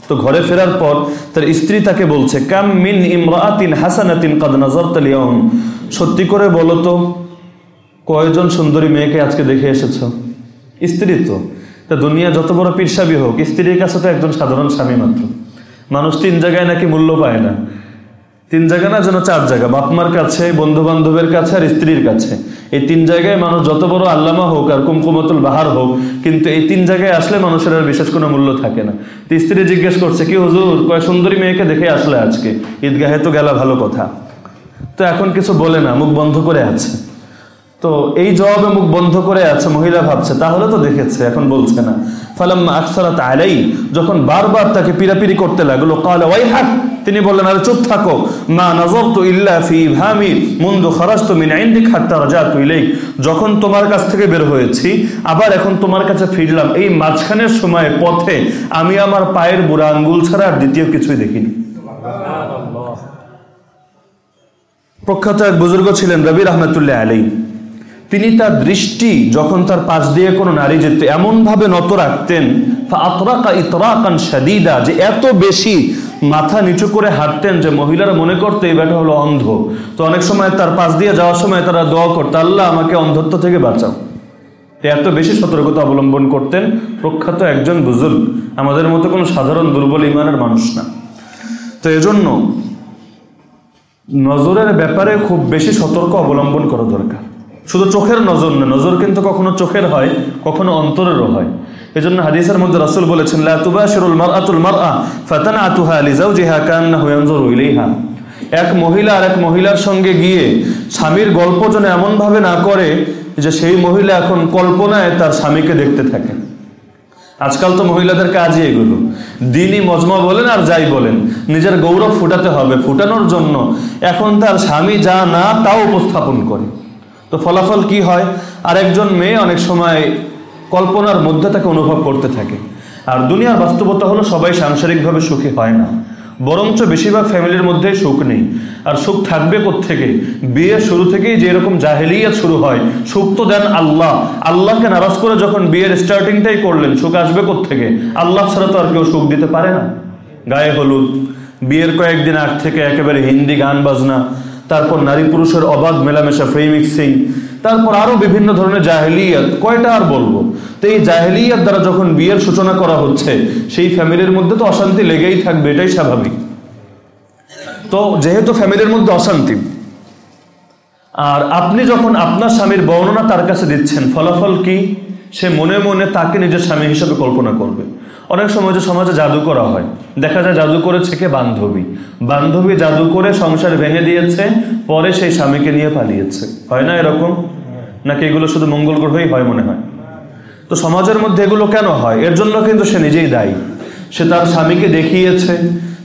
Speaker 1: তো ঘরে ফেরার পর তার স্ত্রী তাকে বলছে, কাম মিন ইমরাতিন হাসানাতিন কাদ নাজার ইয়াউম সত্যি করে বলো তো, কয়জন সুন্দরী মেয়েকে আজকে দেখে এসেছ? স্ত্রী তো। তা দুনিয়া যত বড় পীরসাবি হোক, স্ত্রীর কাছে তো একজন সাধারণ স্বামী মাত্র। মানুষ তিন জায়গায় নাকি মূল্য পায় না। তিন জায়গা না, যেন চার জায়গা? বাপমার কাছে বন্ধু বান্ধবের কাছে আর স্ত্রীর কাছে। এই তিন জায়গায় মানুষ যত বড় আল্লামা হোক আর কুমকুমতুল বাহার হোক, কিন্তু এই তিন জায়গায় আসলে মানুষের আর বিশেষ কোনো মূল্য থাকে না। তো স্ত্রী জিজ্ঞেস করছে, কি হুজুর, কয় সুন্দরী মেয়েকে দেখে আসলে আজকে? ঈদগাহে তো গেলা ভালো কথা। তো এখন কিছু বলে না, মুখ বন্ধ করে আছে। তো এই জবাবে মুখ বন্ধ করে আছে, মহিলা ভাবছে, তাহলে তো দেখেছে, এখন বলছে না। ফালাম্মা আকসারাত আলাই যখন বারবার তাকে পিরাপিরি করতে লাগল, কাল ওয়াই হাক তিনি বললেন, আরে চুপ থাকো। মা নাজরতু ইল্লা ফি মুনদু খারাজতু মিন ইনদিক হাত্তা যখন তোমার কাছ থেকে বের হয়েছি, আবার এখন তোমার কাছে ফিরলাম। এই মাঝখানের সময় পথে আমি আমার পায়ের বুড়া আঙ্গুল ছাড়া আর দ্বিতীয় কিছুই দেখিনি। প্রখ্যাত এক বুজুর্গ ছিলেন রবি রহমতুল্লাহ আলী তিনি তার দৃষ্টি যখন তার পাশ দিয়ে কোনো নারী যেত এমনভাবে নত রাখতেন ইতরাকান সাদিদা যে এত বেশি মাথা নিচু করে হাঁটতেন যে মহিলারা মনে করতো এই ব্যাটা হলো অন্ধ। তো অনেক সময় তার পাশ দিয়ে যাওয়ার সময় তারা দোয়া করতো, আল্লাহ, আমাকে অন্ধত্ব থেকে বাঁচাও। এত বেশি সতর্কতা অবলম্বন করতেন প্রখ্যাত একজন বুজুর্গ। আমাদের মতো কোনো সাধারণ দুর্বল ইমানের মানুষ না। তো এজন্য নজরের ব্যাপারে খুব বেশি সতর্ক অবলম্বন করা দরকার। শুধু চোখের নজর না, নজর কিন্তু কখনো চোখের হয়, কখনো অন্তরেরও হয়। এই জন্য হাদিসের মধ্যে রাসুল বলেছেন, লা তুবাশিরুল মারআতুল মারআ ফাতানাতুহা লিজাওজিহা কান্নাহু ইয়ানজুরু ইলাইহা। এক মহিলা আর এক মহিলার সঙ্গে গিয়ে স্বামীর গল্প যেন এমনভাবে না করে যে সেই মহিলা এখন কল্পনায় তার স্বামীকে দেখতে থাকে। আজকাল তো মহিলাদের কাজই এগুলো। দিনই মজমা বলেন আর যাই বলেন, নিজের গৌরব ফুটাতে হবে। ফুটানোর জন্য এখন তার স্বামী যা না তাও উপস্থাপন করে। তো ফলাফল কি হয়? আর একজন মেয়ে অনেক সময় কল্পনার মধ্যে তাকে অনুভব করতে থাকে। আর দুনিয়ার বাস্তবতা হলো সবাই সাংসারিকভাবে সুখী হয় না। বরঞ্চ বেশিরভাগ ফ্যামিলির মধ্যেই সুখ নেই। আর সুখ থাকবে থেকে বিয়ে শুরু থেকেই যে এরকম জাহেলিয়াত শুরু হয়, সুখ তো দেন আল্লাহ। আল্লাহকে নারাজ করে যখন বিয়ের স্টার্টিংটাই করলেন, সুখ আসবে থেকে আল্লাহ ছাড়া তো আর কেউ সুখ দিতে পারে না। গায়ে হলুদ। বিয়ের কয়েকদিন আগ থেকে একেবারে হিন্দি গান বাজনা। তারপর নারী পুরুষের অবাধ মেলামেশা ফ্রি মিক্সিং তারপর আরও বিভিন্ন ধরনের জাহেলিয়াত, কয়টা আর বলব? তো এই জাহেলিয়াত দ্বারা যখন বিয়ের সূচনা করা হচ্ছে, সেই ফ্যামিলির মধ্যে তো অশান্তি লেগেই থাকবে, এটাই স্বাভাবিক। তো যেহেতু ফ্যামিলির মধ্যে অশান্তি, আর আপনি যখন আপনার স্বামীর বর্ণনা তার কাছে দিচ্ছেন, ফলাফল কি? সে মনে মনে তাকে নিজের স্বামী হিসেবে কল্পনা করবে। অনেক সময় যে সমাজে জাদু করা হয়, দেখা যায় জাদু করেছে কে? বান্ধবী। বান্ধবী জাদু করে সংসার ভেঙে দিয়েছে, পরে সেই স্বামীকে নিয়ে পালিয়েছে। হয় না এরকম? নাকি এগুলো শুধু মঙ্গল গ্রহই হয় মনে হয়? তো সমাজের মধ্যে এগুলো কেন হয়? এর জন্য কিন্তু সে নিজেই দায়ী। সে তার স্বামীকে দেখিয়েছে,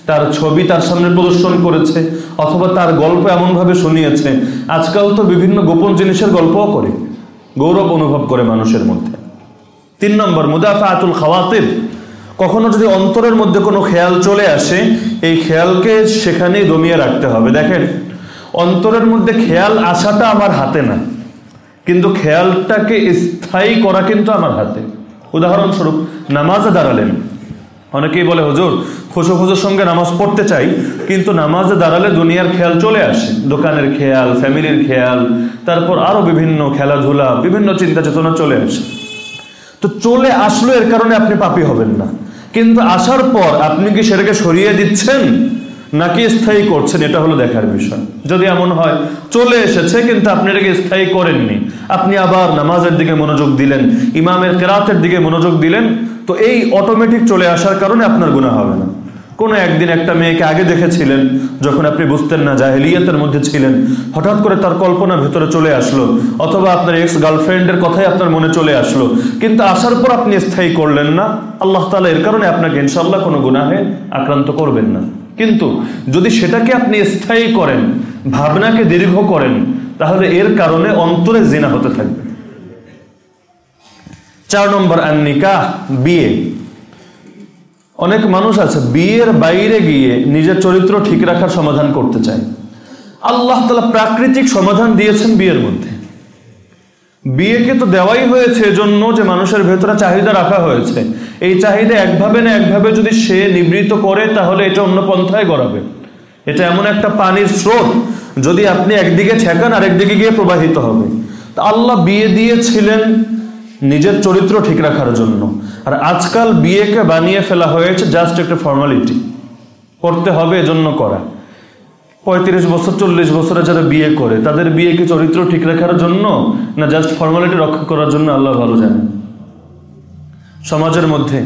Speaker 1: তার ছবি তার সামনে প্রদর্শন করেছে, অথবা তার গল্প এমনভাবে শুনিয়েছে। আজকাল তো বিভিন্ন গোপন জিনিসের গল্পও করে, গৌরব অনুভব করে মানুষের মধ্যে। তিন নম্বর মুদাফা আতুল খাওয়াতির কখনো যদি অন্তরের মধ্যে কোনো খেয়াল চলে আসে, এই খেয়ালকে সেখানেই দমিয়ে রাখতে হবে। দেখেন, অন্তরের মধ্যে খেয়াল আসাটা আমার হাতে না। কিন্তু খেয়ালটাকে স্থায়ী করা কিন্তু আমার হাতে। উদাহরণস্বরূপ, নামাজে দাঁড়ালেন। অনেকেই বলে, হুজুর, খুশো খুশোর সঙ্গে নামাজ পড়তে চাই, কিন্তু নামাজে দাঁড়ালে দুনিয়ার খেয়াল চলে আসে। দোকানের খেয়াল, ফ্যামিলির খেয়াল, তারপর আরও বিভিন্ন খেলাধুলা, বিভিন্ন চিন্তা চেতনা চলে আসে। তো চলে আসলো এর কারণে আপনি পাপি হবেন না। কিন্তু আসার পর আপনি কি সেটাকে সরিয়ে দিচ্ছেন? নাকি স্থায়ী করছেন? এটা হলো দেখার বিষয়। যদি এমন হয়, চলে এসেছে, কিন্তু আপনি এটাকে স্থায়ী করেননি। আপনি আবার নামাজের দিকে মনোযোগ দিলেন, ইমামের কেরাতের দিকে মনোযোগ দিলেন, তো এই অটোমেটিক চলে আসার কারণে আপনার গুণা হবে না। কোনো একদিন একটা মেয়েকে আগে দেখেছিলেন, যখন আপনি বুঝতেন না জাহেলিয়াতের মধ্যে ছিলেন, হঠাৎ করে তার কল্পনা ভেতরে চলে আসলো, অথবা আপনার এক্স গার্লফ্রেন্ডের কথাই আপনার মনে চলে আসলো। কিন্তু আসার পর আপনি স্থায়ী করলেন না। আল্লাহ তালা এর কারণে আপনাকে ইনশাল্লাহ কোনো গুনাহে আক্রান্ত করবেন না। কিন্তু যদি সেটাকে আপনি স্থায়ী করেন, ভাবনাকে দীর্ঘ করেন, তাহলে এর কারণে অন্তরে জিনা হতে থাকবে। চার নম্বর আন্নিকা বিয়ে। অনেক মানুষ আছে, বিয়ের বাইরে গিয়ে নিজের চরিত্র ঠিক রাখার সমাধান করতে চায়। আল্লাহ তালা প্রাকৃতিক সমাধান দিয়েছেন বিয়ের মধ্যে। বিয়েকে তো দেওয়াই হয়েছে, এজন্য যে মানুষের ভেতরে চাহিদা রাখা হয়েছে। এই চাহিদা একভাবে না একভাবে যদি সে নিবৃত করে, তাহলে এটা অন্য পন্থায় গড়াবে। এটা এমন একটা পানির স্রোত, যদি আপনি একদিকে ঠেকান, আরেকদিকে গিয়ে প্রবাহিত হবে। তা আল্লাহ বিয়ে দিয়েছিলেন নিজের চরিত্র ঠিক রাখার জন্য। আর আজকাল বিয়েকে বানিয়ে ফেলা হয়েছে জাস্ট একটা ফর্মালিটি করতে হবে, এজন্য করা। পঁয়ত্রিশ বছর, চল্লিশ বছরে যারা বিয়ে করে, তাদের বিয়েকে চরিত্র ঠিক রাখার জন্য না জাস্ট ফর্মালিটি রক্ষা করার জন্য আল্লাহ ভালো জানেন সমাজের মধ্যে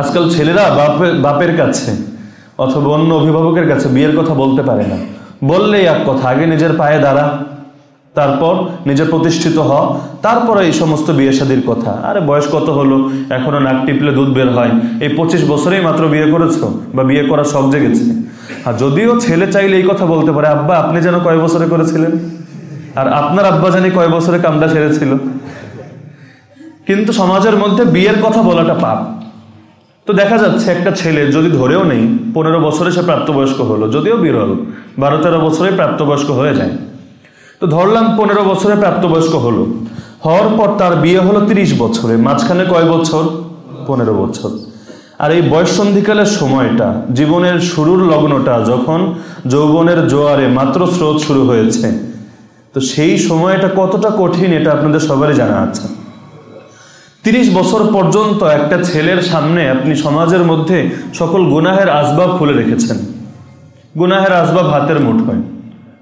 Speaker 1: আজকাল ছেলেরা বাপের বাপের কাছে অথবা অন্য অভিভাবকের কাছে বিয়ের কথা বলতে পারে না। বললেই এক কথা, আগে নিজের পায়ে দাঁড়া, তারপর নিজে প্রতিষ্ঠিত হ, তারপরে এই সমস্ত বিয়ে শাদির কথা। আরে বয়স কত হলো? এখনও নাক টিপলে দুধ বের হয়। এই পঁচিশ বছরেই মাত্র বিয়ে করেছ বা বিয়ে করার শখ জেগেছে। আর যদিও ছেলে চাইলে এই কথা বলতে পারে, আব্বা, আপনি যেন কয় বছরে করেছিলেন? আর আপনার আব্বা জানি কয় বছরে কামটা সেরেছিল। কিন্তু সমাজের মধ্যে বিয়ের কথা বলাটা পাপ। তো দেখা যাচ্ছে একটা ছেলে যদি ধরেও নেই, পনেরো বছরে সে প্রাপ্তবয়স্ক হলো, যদিও বিরল, বারো তেরো বছরে প্রাপ্তবয়স্ক হয়ে যায়। তো ধরলাম পনেরো বছরে প্রাপ্তবয়স্ক হলো, হওয়ার পর তার বিয়ে হলো তিরিশ বছরে, মাঝখানে কয় বছর? পনেরো বছর। আর এই বয়ঃসন্ধিকালের সময়টা, জীবনের শুরুর লগ্নটা যখন যৌবনের জোয়ারে মাত্র স্রোত শুরু হয়েছে, তো সেই সময়টা কতটা কঠিন এটা আপনাদের সবারই জানা আছে। তিরিশ বছর পর্যন্ত একটা ছেলের সামনে আপনি সমাজের মধ্যে সকল গুনাহের আসবাব খুলে রেখেছেন। গুনাহের আসবাব হাতের মুঠোয়।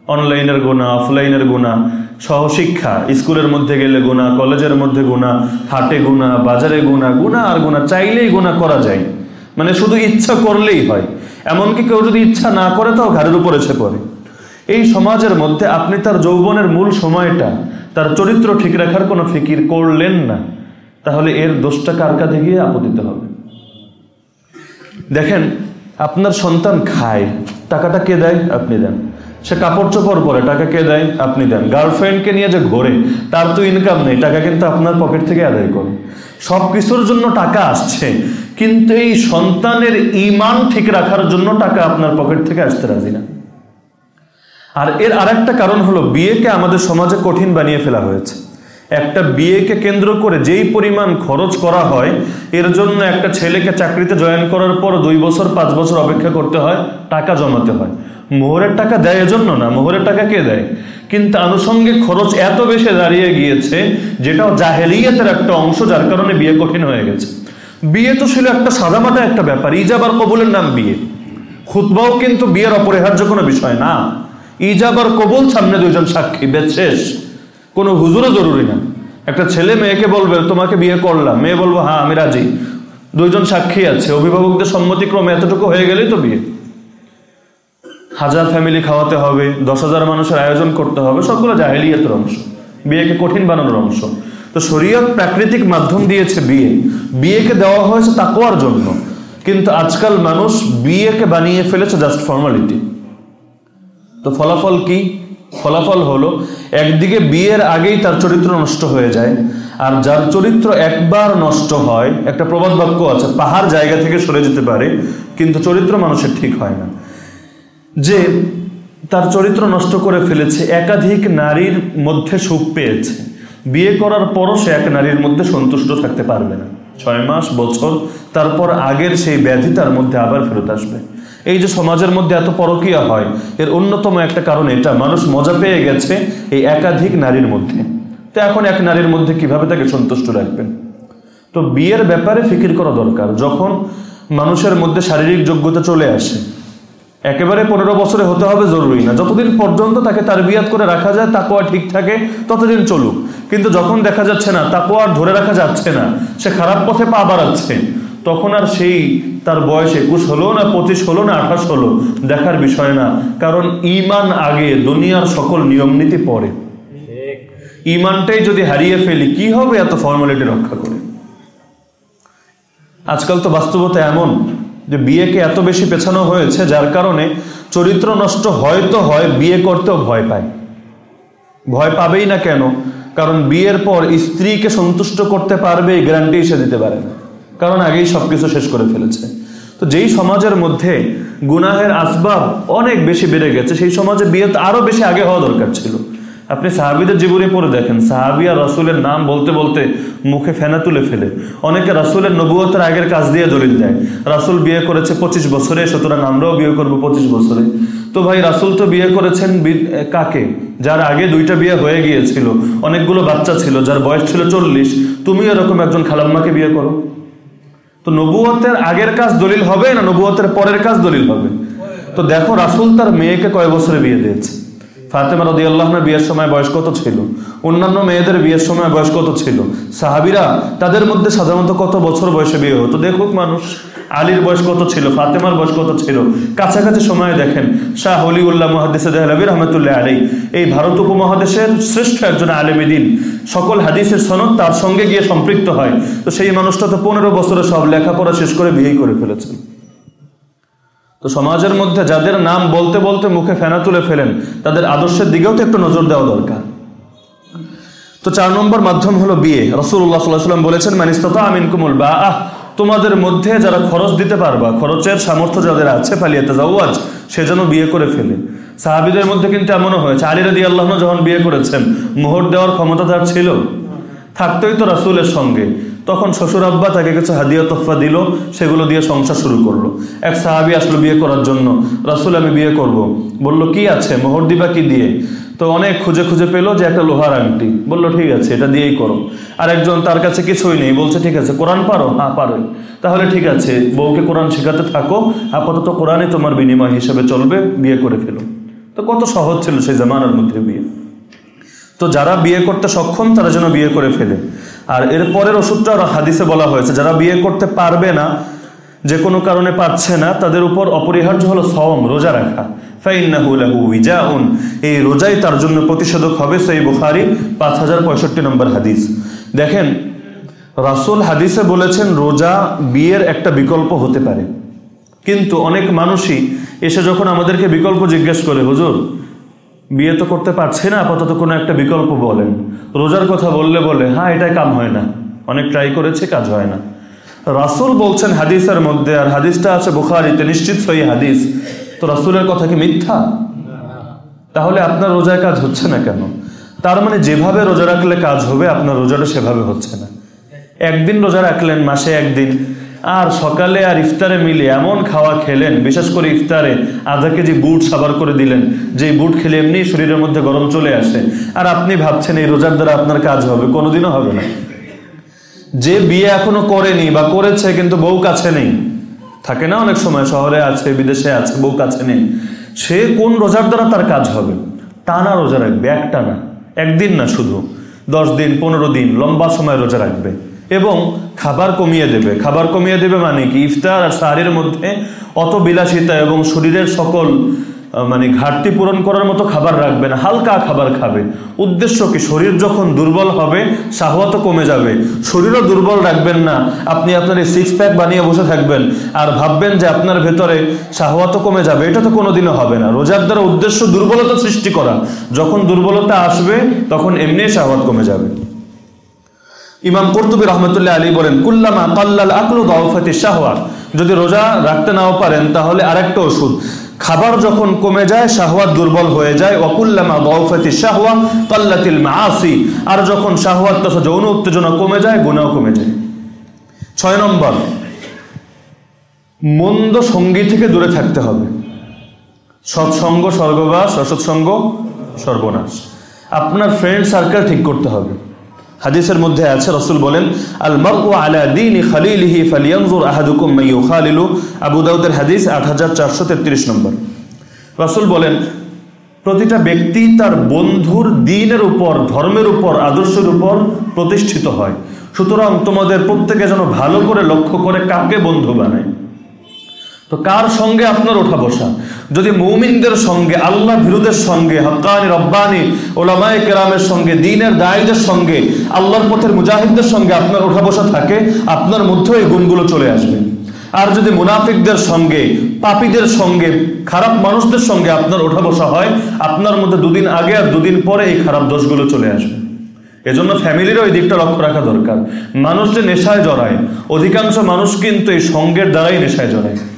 Speaker 1: অনলাইনের গুণা, অফলাইনের গুণা, সহশিক্ষা, স্কুলের মধ্যে গেলে গুণা, কলেজের মধ্যে গুণা, হাটে গুণা, বাজারে গুণা গুণা আর গুণা, চাইলেই গুণা করা যায়। মানে শুধু ইচ্ছা করলেই হয়। এমনকি কেউ যদি ইচ্ছা না করে, তাও ঘাড়ের উপর এসে পড়ে। এই সমাজের মধ্যে আপনি তার যৌবনের মূল সময়টা, তার চরিত্র ঠিক রাখার কোনো ফিকির করলেন না, তাহলে এর দোষটা কার কাঁধে গিয়ে আপতিত হবে? দেখেন, আপনার সন্তান খায়, টাকাটা কে দেয়? আপনি দেন। সে কাপড় চোপড় পরে, টাকা কে দেয়? আপনি দেন। গার্লফ্রেন্ডকে নিয়ে যে ঘোরে, তার তো ইনকাম নেই, টাকা কিন্তু আপনার পকেট থেকে আদায় করে সব কিছুর জন্য টাকা আসছে, কিন্তু এই সন্তানের ইমান ঠিক রাখার জন্য টাকা আপনার পকেট থেকে আসতে রাজি না। আর এর আরেকটা কারণ হলো, বিয়েকে আমাদের সমাজে কঠিন বানিয়ে ফেলা হয়েছে। একটা বিয়েকে কেন্দ্র করে যেই পরিমাণ খরচ করা হয়, এর জন্য একটা ছেলেকে চাকরিতে জয়েন করার পর দুই বছর, পাঁচ বছর অপেক্ষা করতে হয়, টাকা জমাতে হয়। মোহরের টাকা দেয় এজন্য না, মোহরের টাকা কে দেয়? কিন্তু আনুষঙ্গিক খরচ এত বেশি দাঁড়িয়ে গিয়েছে যেটাও জাহেলিয়াতের একটা অংশ যার কারণে বিয়ে কঠিন হয়ে গেছে। বিয়ে তো ছিল একটা সাদামাটা একটা ব্যাপার, ইজাব আর কবুলের নাম বিয়ে। খুতবাও কিন্তু বিয়ের অপরিহার্য কোনো বিষয় না। ইজাব আর কবুল সামনে দুইজন সাক্ষী বেশ শেষ। কোনো হুজুরও জরুরি না। একটা ছেলে মেয়েকে বলবে, তোমাকে বিয়ে করলাম। মেয়ে বলব হ্যাঁ আমি রাজি। দুইজন সাক্ষী আছে। অভিভাবকদের সম্মতিক্রমে এতটুকু হয়ে গেলেই তো বিয়ে। হাজার ফ্যামিলি খাওয়াতে হবে, দশ হাজার মানুষের আয়োজন করতে হবে, সবগুলো জাহেলিয়াতের অংশ। বিয়েকে কঠিন বানানোর অংশ। তো শরীয়ত প্রাকৃতিক মাধ্যম দিয়েছে বিয়ে। বিয়েকে দেওয়া হয়েছে তাকোয়ার জন্য। কিন্তু আজকাল মানুষ বিয়েকে বানিয়ে ফেলেছে জাস্ট ফর্মালিটি তো ফলাফল কি? ফলাফল হলো, একদিকে বিয়ের আগেই তার চরিত্র নষ্ট হয়ে যায়, আর যার চরিত্র একবার নষ্ট হয়, একটা প্রবাদ বাক্য আছে, পাহাড় জায়গা থেকে সরে যেতে পারে, কিন্তু চরিত্র মানুষের ঠিক হয় না। যে তার চরিত্র নষ্ট করে ফেলেছে, একাধিক নারীর মধ্যে সুখ পেয়েছে। বিয়ে করার পরও সে এক নারীর মধ্যে সন্তুষ্ট থাকতে পারবে না। ছয় মাস, বছর, তারপর আগের সেই ব্যাধি তার মধ্যে আবার ফেরত আসবে। এই যে সমাজের মধ্যে এত পরকীয়া হয়, এর অন্যতম একটা কারণ এটা, মানুষ মজা পেয়ে গেছে এই একাধিক নারীর মধ্যে। তো এখন এক নারীর মধ্যে কীভাবে তাকে সন্তুষ্ট রাখবেন? তো বিয়ের ব্যাপারে ফিকির করা দরকার। যখন মানুষের মধ্যে শারীরিক যোগ্যতা চলে আসে একেবারে পনেরো বছরে হতে হবে, জরুরি না। যতদিন পর্যন্ত তাকে তার বিয়াত করে রাখা যায় তাকোয়া ঠিক থাকে, ততদিন চলুক। কিন্তু যখন দেখা যাচ্ছে না তাকোয়া ধরে রাখা যাচ্ছে না, সে খারাপ পথে পা বাড়াচ্ছে, তখন আর সেই তার বয়স একুশ হলো না পঁচিশ হলো না আঠাশ হলো, দেখার বিষয় না। কারণ ইমান আগে দুনিয়ার সকল নিয়ম নীতি পরে। ইমানটাই যদি হারিয়ে ফেলি, কি হবে এত ফর্মালিটি রক্ষা করে? আজকাল তো বাস্তবতা এমন যে বিয়েকে এত বেশি পেছানো হয়েছে, যার কারণে চরিত্র নষ্ট হয়তো হয়, বিয়ে করতেও ভয় পায়। ভয় পাবেই না কেন? কারণ বিয়ের পর স্ত্রীকে সন্তুষ্ট করতে পারবে এই গ্যারান্টি সে দিতে পারে না। কারণ আগেই সবকিছু শেষ করে ফেলেছে। তো যেই সমাজের মধ্যে গুনাহের আসবাব অনেক বেশি বেড়ে গেছে, সেই সমাজে বিয়ে তো আরও বেশি আগে হওয়া দরকার ছিল। আপনি সাহাবিদের জীবনে পড়ে দেখেন। সাহাবিয়া রাসুলের নাম বলতে বলতে মুখে ফেনা তুলে ফেলে। অনেকে রাসুলের নবুয়তের আগের কাজ দিয়ে দলিল দেয়। রাসুল বিয়ে করেছে পঁচিশ বছরে, সুতরাং আমরাও বিয়ে করব পঁচিশ বছরে। তো ভাই, রাসুল তো বিয়ে করেছেন কাকে? যার আগে দুইটা বিয়ে হয়ে গিয়েছিল। অনেকগুলো বাচ্চা ছিল, যার বয়স ছিল চল্লিশ। তুমি এরকম একজন খালাম্মাকে বিয়ে করো? তো নবুয়তের আগের কাজ দলিল হবে না নবুয়তের পরের কাজ দলিল হবে? তো দেখো, রাসুল তার মেয়েকে কয় বছরে বিয়ে দিয়েছে? ফাতেমা রদি আল্লাহনের বিয়ের সময় বয়স কত ছিল? অন্যান্য মেয়েদের বিয়ের সময় বয়স কত ছিল? সাহাবিরা তাদের মধ্যে সাধারণত কত বছর বয়সে বিয়ে হতো? দেখুক মানুষ, আলীর বয়স কত ছিল? ফাতেমার বয়স কত ছিল? কাছাকাছি সময়ে দেখেন শাহ হলিউল্লাহ মহাদিসে দেহলাবি রহমতুল্লাহ আলী এই ভারত উপমহাদেশের শ্রেষ্ঠ একজন আলেমিদিন সকল হাদিসের সনদ তার সঙ্গে গিয়ে সম্পৃক্ত হয়। তো সেই মানুষটা তো পনেরো বছরে সব লেখাপড়া শেষ করে বিয়েই করে ফেলেছেন তো সমাজের মধ্যে যাদের নাম বলতে বলতে মুখে ফেনা তুলে ফেলেন, তাদের আদর্শের দিকেও তো একটু নজর দেওয়া দরকার। তো চার নম্বর মাধ্যম হলো বিয়ে। রসুল্লাহ সাল্লাম বলেছেন মানিস্ততা আমিন কুমুল বা আহ তোমাদের মধ্যে যারা খরচ দিতে পারবা, খরচের সামর্থ্য যাদের আছে ফালিয়াতে যাওয়াজ সে যেন বিয়ে করে ফেলে। সাহাবিদের মধ্যে কিন্তু এমনও হয়েছে। আলী রাদি আল্লাহ যখন বিয়ে করেছেন, মোহর দেওয়ার ক্ষমতা তার ছিল। থাকতোই তো রাসুলের সঙ্গে। তখন শ্বশুর আব্বা তাকে কিছু হাদিয়া তোফা দিল, সেগুলো দিয়ে সংসার শুরু করল। এক সাহাবি আসলো বিয়ে করার জন্য, রাসুল, আমি বিয়ে করব। বলল, কি আছে? মোহর দিবা কি দিয়ে? তো অনেক খুঁজে খুঁজে পেল যে একটা লোহার আংটি। বলল, ঠিক আছে, এটা দিয়েই করো। আর একজন তার কাছে কিছুই নেই, বলছে, ঠিক আছে, কোরআন পারো? হ্যাঁ পারো। তাহলে ঠিক আছে, বউকে কোরআন শেখাতে থাকো, আপাতত কোরআনই তোমার বিনিময় হিসেবে চলবে, বিয়ে করে ফেলো। তো কত সহজ ছিল সেই জামানার মধ্যে বিয়ে। তো যারা বিয়ে করতে সক্ষম, তারা যেন বিয়ে করে ফেলে। আর এর পরের ওষুধটা আরও হাদিসে বলা হয়েছে, যারা বিয়ে করতে পারবে না, যে কোনো কারণে পাচ্ছে না, তাদের উপর অপরিহার্য হলো সওম রোজা রাখা। ফাইন্নাহু লাহু উইজাউন। এই রোজাই তার জন্য প্রতিষেধক হবে সেই বুখারি, পাঁচ হাজার পঁয়ষট্টি নম্বর হাদিস। দেখেন, রাসূল হাদিসে বলেছেন, রোজা বিয়ের একটা বিকল্প হতে পারে। কিন্তু অনেক মানুষই এসে যখন আমাদেরকে বিকল্প জিজ্ঞেস করে, হুজুর বিয়ে তো করতে পারছে না, আপাতত কোনো একটা বিকল্প বলেন। রোজার কথা বললে বলে হ্যাঁ এটাই কাম হয় না। অনেক ট্রাই করেছে, কাজ হয় না। রাসূল বলছেন হাদিসের মধ্যে, আর হাদিসটা আছে বুখারিতে, নিশ্চিত সই হাদিস। তো রাসূলের কথা কি মিথ্যা? তাহলে আপনার রোজার কাজ হচ্ছে না কেন? তার মানে যেভাবে রোজা রাখলে কাজ হবে, আপনার রোজাটা সেভাবে হচ্ছে না। একদিন রোজা রাখলেন, মাসে একদিন। আর সকালে আর ইফতারে মিলে এমন খাওয়া খেলেন, বিশেষ করে ইফতারে আধা কেজি বুট সাবার করে দিলেন যে বুট খেলে এমনি শরীরের মধ্যে গরম চলে আসে। আর আপনি ভাবছেন এই রোজার দ্বারা আপনার কাজ হবে, কোনোদিনও হবে না। যে বিয়ে এখনও করেনি বা করেছে কিন্তু বউ কাছে নেই। থাকে না অনেক সময়, শহরে আছে, বিদেশে আছে, বউ কাছে নেই। সে কোন রোজার দ্বারা তার কাজ হবে? টানা রোজা রাখবে, এক টানা। একদিন না শুধু। দশ দিন, পনেরো দিন, লম্বা সময় রোজা রাখবে। এবং খাবার কমিয়ে দেবে। খাবার কমিয়ে দেবে মানে কি? ইফতার আর সাহারির মধ্যে অত বিলাসিতা এবং শরীরের সকল মানে ঘাটতি পূরণ করার মতো খাবার রাখবে না। হালকা খাবার খাবে। উদ্দেশ্য কি? শরীর যখন দুর্বল হবে শাহওয়াতও কমে যাবে। শরীরও দুর্বল রাখবেন না। আপনি আপনার এই সিক্স প্যাক বানিয়ে বসে থাকবেন আর ভাববেন যে আপনার ভেতরে শাহওয়াতও কমে যাবে। এটা তো কোনোদিনও হবে না। রোজার দ্বারা উদ্দেশ্য দুর্বলতা সৃষ্টি করা। যখন দুর্বলতা আসবে, তখন এমনি শাহওয়াত কমে যাবে। ইমাম কর্তুবী রহমতুল্লাহ আলী বলেন, কুল্লামা কাল্লাল আকলু দাওফাতি শাহওয়া। যদি রোজা রাখতে নাও পারেন, তাহলে আরেকটা ওষুধ। খাবার যখন কমে যায় শাহওয়াত দুর্বল হয়ে যায়। ওকুল্লামা দাওফাতি শাহওয়া কাল্লাতিল মাআসি। আর যখন শাহওয়াত তথা যৌন উত্তেজনা কমে যায় গুনাহ কমে যায়। ছয় নম্বর, মন্দ সঙ্গী থেকে দূরে থাকতে হবে। সৎসঙ্গ স্বর্গবাস, অসৎসঙ্গ সর্বনাশ আপনার ফ্রেন্ড সার্কেল ঠিক করতে হবে। হাদিসের মধ্যে আছে, রসুল বলেন আল মারউ আলা দীনি খালিলিহি ফালিয়ানজুর আহাদুকুম মান ইউখালিলু। আবু দাউদের হাদিস 8433 নম্বর। রসুল বলেন, প্রতিটা ব্যক্তি তার বন্ধুর দিনের উপর, ধর্মের উপর, আদর্শের উপর প্রতিষ্ঠিত হয়। সুতরাং তোমাদের প্রত্যেকে যেন ভালো করে লক্ষ্য করে কাকে বন্ধু বানায়? তো কার সঙ্গে আপনার ওঠা বসা? যদি মৌমিনদের সঙ্গে, আল্লাহ বিরুদের সঙ্গে হকানি রব্বানি, ওলামায় কেরামের সঙ্গে, দিনের দায়ীদের সঙ্গে, আল্লাহর পথের মুজাহিদদের সঙ্গে আপনার ওঠা বসা থাকে, আপনার মধ্যেও এই গুণগুলো চলে আসবে। আর যদি মুনাফিকদের সঙ্গে, পাপীদের সঙ্গে, খারাপ মানুষদের সঙ্গে আপনার ওঠা বসা হয়, আপনার মধ্যে দুদিন আগে আর দুদিন পরে এই খারাপ দোষগুলো চলে আসবে। এজন্য ফ্যামিলিরও এই দিকটা লক্ষ্য রাখা দরকার। মানুষ যে নেশায় জড়ায়, অধিকাংশ মানুষ কিন্তু এই সঙ্গের দ্বারাই নেশায় জড়ায়।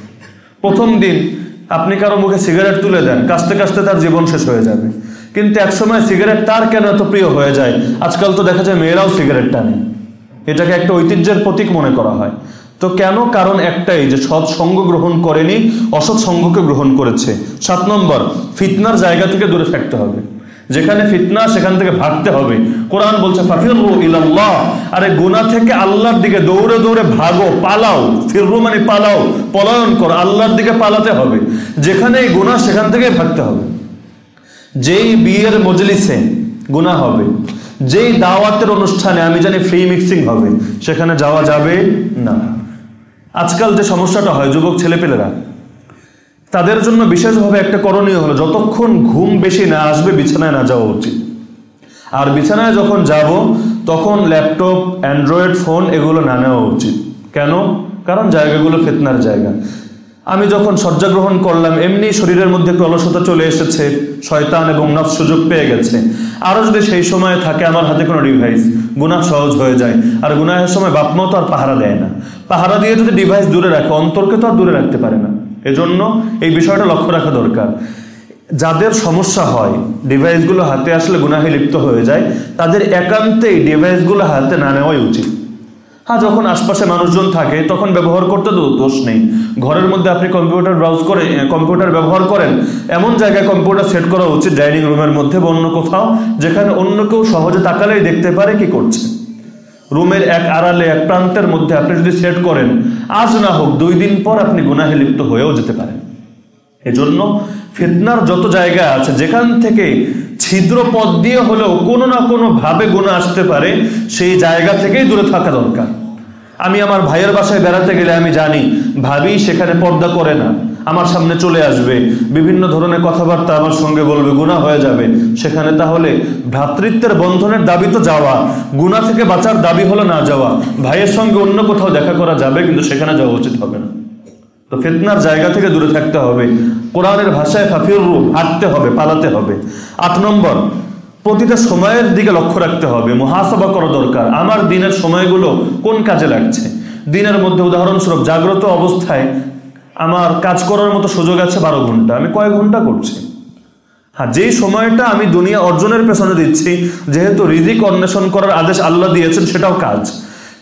Speaker 1: প্রথম দিন আপনি কারও মুখে সিগারেট তুলে দেন, কাশতে কাশতে তার জীবন শেষ হয়ে যাবে। কিন্তু একসময় সিগারেট তার কেন এত প্রিয় হয়ে যায়? আজকাল তো দেখা যায় মেয়েরাও সিগারেট টানে। এটাকে একটা ঐতিহ্যের প্রতীক মনে করা হয়। তো কেন কারণ একটাই যে সৎ সঙ্গ গ্রহণ করেনি, অসৎ সঙ্গকে গ্রহণ করেছে। সাত নম্বর, ফিতনার জায়গা থেকে দূরে থাকতে হবে। যেখানে ফিতনা, সেখান থেকে ভাগতে হবে। কোরআন বলছে আরে গুনাহ থেকে আল্লাহর দিকে দৌড়ে দৌড়ে ভাগো, পালাও। ফিররু মানে পালাও, পলায়ন করো, আল্লাহর দিকে পালাতে হবে। যেখানে এই গুনাহ, সেখান থেকে ভাগতে হবে। যেই বিয়ের মজলিসে গুনাহ হবে, যেই দাওয়াতের অনুষ্ঠানে, আমি জানি ফ্রি মিক্সিং হবে, সেখানে যাওয়া যাবে না। আজকাল যে সমস্যাটা হয়, যুবক ছেলেপেলেরা তাদের জন্য বিশেষভাবে একটা করণীয় হলো, যতক্ষণ ঘুম বেশি না আসবে, বিছানায় না যাওয়া উচিত। আর বিছানায় যখন যাব, তখন ল্যাপটপ, অ্যান্ড্রয়েড ফোন এগুলো না নেওয়া উচিত। কেন? কারণ জায়গাগুলো ফেতনার জায়গা। আমি যখন শয্যা গ্রহণ করলাম, এমনি শরীরের মধ্যে একটু অলসতা চলে এসেছে, শয়তান এবং নফ সুযোগ পেয়ে গেছে। আরও যদি সেই সময় থাকে, আমার হাতে কোনো ডিভাইস গুনাহ সহজ হয়ে যায়। আর গুনাহের সময় বাপমাও তো আর পাহারা দেয় না। পাহারা দিয়ে যদি ডিভাইস দূরে রাখে, অন্তরকে তো আর দূরে রাখতে পারে না। এজন্য এই বিষয়টা লক্ষ্য রাখা দরকার। যাদের সমস্যা হয় ডিভাইসগুলো হাতে আসলে গুনাহে লিপ্ত হয়ে যায়, তাদের একান্তেই ডিভাইসগুলো হাতে না নেওয়াই উচিত। হ্যাঁ যখন আশপাশে মানুষজন থাকে, তখন ব্যবহার করতে তো দোষ নেই। ঘরের মধ্যে আপনি কম্পিউটার ব্রাউজ করে কম্পিউটার ব্যবহার করেন, এমন জায়গায় কম্পিউটার সেট করা উচিত ডাইনিং রুমের মধ্যে বা অন্য কোথাও, যেখানে অন্য কেউ সহজে তাকালেই দেখতে পারে কি করছে। রুমের এক আড়ালে, এক প্রান্তের মধ্যে আপনি যদি সেট করেন, আজ না হোক দুই দিন পর আপনি গুনাহে লিপ্ত হয়েও যেতে পারেন। এজন্য ফিতনার যত জায়গা আছে, যেখান থেকে ছিদ্র পথ দিয়ে হলেও কোনো না কোনো ভাবে গুণা আসতে পারে, সেই জায়গা থেকেই দূরে থাকা দরকার। আমি আমার ভাইয়ের বাসায় বেড়াতে গেলে আমি জানি, ভাবি সেখানে পর্দা করে না। আমার সামনে চলে আসবে। বিভিন্ন ধরনের কথাবার্তা আমার সঙ্গে বলবে গুণা হয়ে যাবে। সেখানে তাহলে ভ্রাতৃত্বের বন্ধনের দাবি তো যাওয়া গুণা থেকে বাঁচার দাবি হলো না যাওয়া। ভাইয়ের সঙ্গে অন্য কোথাও দেখা করা যাবে, কিন্তু সেখানে যাওয়া উচিত হবে না। তো ফিতনার জায়গা থেকে দূরে থাকতে হবে। কোরআনের ভাষায় ফাফির রূপ হাঁটতে হবে, পালাতে হবে। আট নম্বর, প্রতিটা সময়ের দিকে লক্ষ্য রাখতে হবে। মহাসভা করা দরকার। আমার দিনের সময়গুলো কোন কাজে লাগছে? দিনের মধ্যে উদাহরণস্বরূপ, জাগ্রত অবস্থায় আমার কাজ করার মতো সুযোগ আছে বারো ঘণ্টা, আমি কয় ঘণ্টা করছি। হ্যাঁ যেই সময়টা আমি দুনিয়া অর্জনের পেছনে দিচ্ছি, যেহেতু রিজিক অন্বেষণ করার আদেশ আল্লাহ দিয়েছেন, সেটাও কাজ।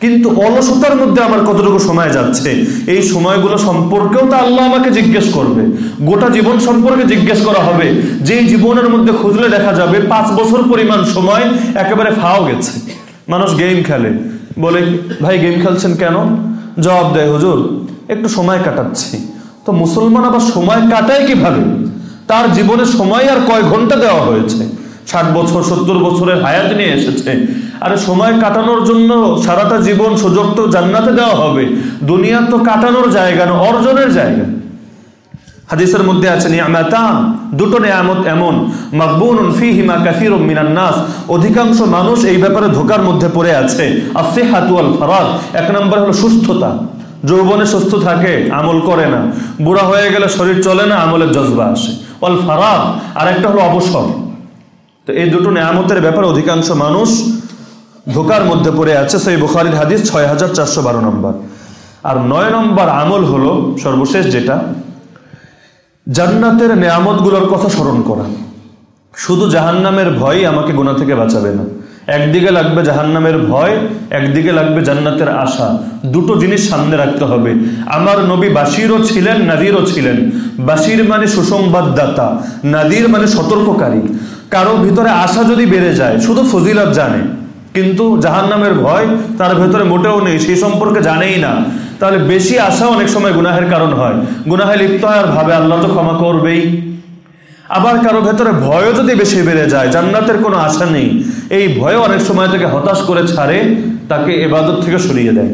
Speaker 1: কিন্তু অলসতার মধ্যে আমার কতটুকু সময় যাচ্ছে, এই সময়গুলো সম্পর্কেও তো আল্লাহ আমাকে জিজ্ঞেস করবে। গোটা জীবন সম্পর্কে জিজ্ঞেস করা হবে। যে জীবনের মধ্যে খুঁজলে দেখা যাবে, পাঁচ বছর পরিমাণ সময় একেবারে ফাও গেছে। মানুষ গেম খেলে। বলে, ভাই, গেম খেলছেন কেন? জবাব দেয়, হুজুর একটু সময় কাটাচ্ছি। তো মুসলমান আবার সময় কাটায় কীভাবে? তার জীবনে সময় আর কয় ঘণ্টা দেওয়া হয়েছে? ষাট বছর, সত্তর বছরের হায়াত নিয়ে এসেছে। আর সময় কাটানোর জন্য সারাটা জীবন সুযোগ তো জান্নাতে দেওয়া হবে। দুনিয়া তো কাটানোর জায়গা না, অর্জনের জায়গা। হাদিসের মধ্যে আছে নিয়ামাতান দুটো নিয়ামত এমন। মাকবুনুন ফিহিমা মিনান নাস। অধিকাংশ মানুষ এই ব্যাপারে ধোকার মধ্যে পড়ে আছে। আসিহাতু ওয়াল ফারাগ এক নম্বর হলো সুস্থতা। যৌবনে সুস্থ থাকে, আমল করে না। বুড়া হয়ে গেলে শরীর চলে না, আমলের জজবা আসে। অল ফারাগ আর একটা হলো অবসর। তো এই দুটো নিয়ামতের ব্যাপারে অধিকাংশ মানুষ ধোকার মধ্যে পড়ে আছে। সেই বুখারির হাদিস ছয় হাজার চারশো বারো নম্বর। আর নয় নম্বর আমল হলো সর্বশেষ যেটা, জান্নাতের নেয়ামতগুলোর কথা স্মরণ করা। শুধু জাহান্নামের ভয় আমাকে গুণা থেকে বাঁচাবে না। একদিকে লাগবে জাহান্নামের ভয়, একদিকে লাগবে জান্নাতের আশা। দুটো জিনিস সামনে রাখতে হবে। আমার নবী বাসিরও ছিলেন, নাদিরও ছিলেন। বাসির মানে সুসংবাদদাতা, নাদির মানে সতর্ককারী। কারও ভিতরে আশা যদি বেড়ে যায়, শুধু ফজিলত জানে, কিন্তু জাহান্নামের ভয় তার ভেতরে মোটেও নেই, সেই সম্পর্কে জানেই না। তাহলে বেশি আশা অনেক সময় গুনাহের কারণ হয়। গুনাহে লিপ্ত হয় আর ভাবে, আল্লাহ তো ক্ষমা করবেই। আবার কারও ভেতরে ভয়ও যদি বেশি বেড়ে যায়, জান্নাতের কোনো আশা নেই। এই ভয় অনেক সময় তাকে হতাশ করে ছাড়ে, তাকে এবাদত থেকে সরিয়ে দেয়।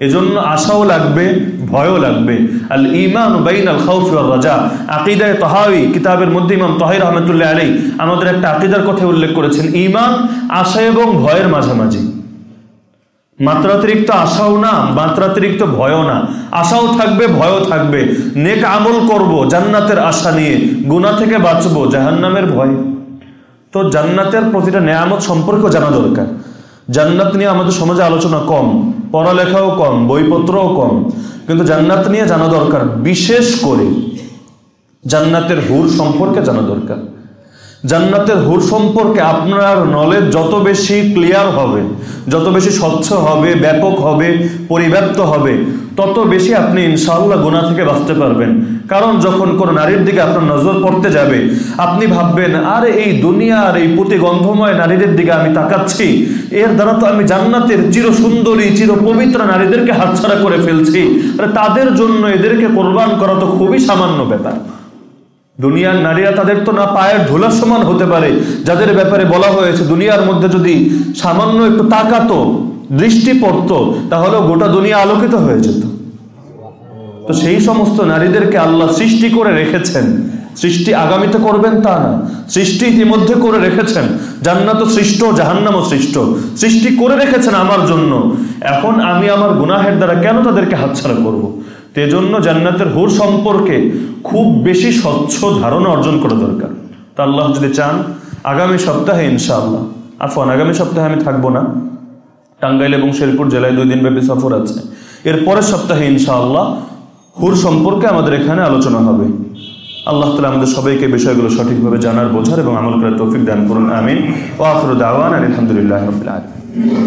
Speaker 1: এজন্য আশাও লাগবে, ভয়ও লাগবে। আল ইমান বাইন আল খাউফি রাজা। আকিদায় তহাবি কিতাবের মধ্যে ইমাম তহির রহমতুল্লাহ আলী আমাদের একটা আকিদার কথা উল্লেখ করেছেন ইমান আশা এবং ভয়ের মাঝামাঝি। মাত্রাতিরিক্ত আশাও না, মাত্রাতিরিক্ত ভয়ও না। আশাও থাকবে, ভয়ও থাকবে। নেক আমল করব জান্নাতের আশা নিয়ে। গুনাহ থেকে বাঁচবো, জাহান্নামের ভয়। তো জান্নাতের প্রতিটা নেয়ামত সম্পর্কে জানা দরকার। জান্নাত নিয়ে আমাদের সমাজে আলোচনা কম, পড়ালেখাও কম, বইপত্রও কম। কিন্তু জান্নাত নিয়ে জানা দরকার, বিশেষ করে জান্নাতের হুর সম্পর্কে জানা দরকার। জান্নাতের হুর সম্পর্কে আপনার নলেজ যত বেশি ক্লিয়ার হবে, যত বেশি স্বচ্ছ হবে, ব্যাপক হবে, পরিব্যাপ্ত হবে, তত বেশি আপনি ইনশাআল্লাহ গোনা থেকে বাঁচতে পারবেন। কারণ যখন কোনো নারীর দিকে আপনার নজর পড়তে যাবে, আপনি ভাববেন, আরে, এই দুনিয়ার এই পুঁতি গন্ধময় নারীদের দিকে আমি তাকাচ্ছি। এর দ্বারা তো আমি জান্নাতের চির সুন্দরী চির পবিত্র নারীদেরকে হাতছাড়া করে ফেলছি। তাদের জন্য এদেরকে কোরবান করা তো খুবই সামান্য ব্যাপার। দুনিয়ার নারীরা তাদের তো না পায়ের ধুলার সমান হতে পারে, যাদের ব্যাপারে বলা হয়েছে দুনিয়ার মধ্যে যদি সামান্য একটু তাকাতো, দৃষ্টি পড়তো, তাহলেও গোটা দুনিয়া আলোকিত হয়ে যেত। তো সেই সমস্ত নারীদেরকে আল্লাহ সৃষ্টি করে রেখেছেন। সৃষ্টি আগামীতে করবেন তা না। সৃষ্টি ইতিমধ্যে করে রেখেছেন। জান্নাত সৃষ্ট, জাহান্নামও সৃষ্ট। সৃষ্টি করে রেখেছেন আমার জন্য। এখন আমি আমার গুনাহের দ্বারা কেন তাদেরকে হাতছাড়া করব। তেজন্য জান্নাতের হুর সম্পর্কে খুব বেশি স্বচ্ছ ধারণা অর্জন করা দরকার। তা আল্লাহ যদি চান, আগামী সপ্তাহে ইনশাআল্লাহ। আফওয়ান, আগামী সপ্তাহে আমি থাকব না। টাঙ্গাইল এবং শেরপুর জেলায় দুই দিন ব্যাপী সফর আছে। এর পরের সপ্তাহে ইনশাআল্লাহ হুর সম্পর্কে আমাদের এখানে আলোচনা হবে। আল্লাহ তালা আমাদের সবাইকে বিষয়গুলো সঠিকভাবে জানার, বোঝার এবং আমল করার তৌফিক দান করুন। আমিন। ও আফরুদ আলহামদুলিল্লাহ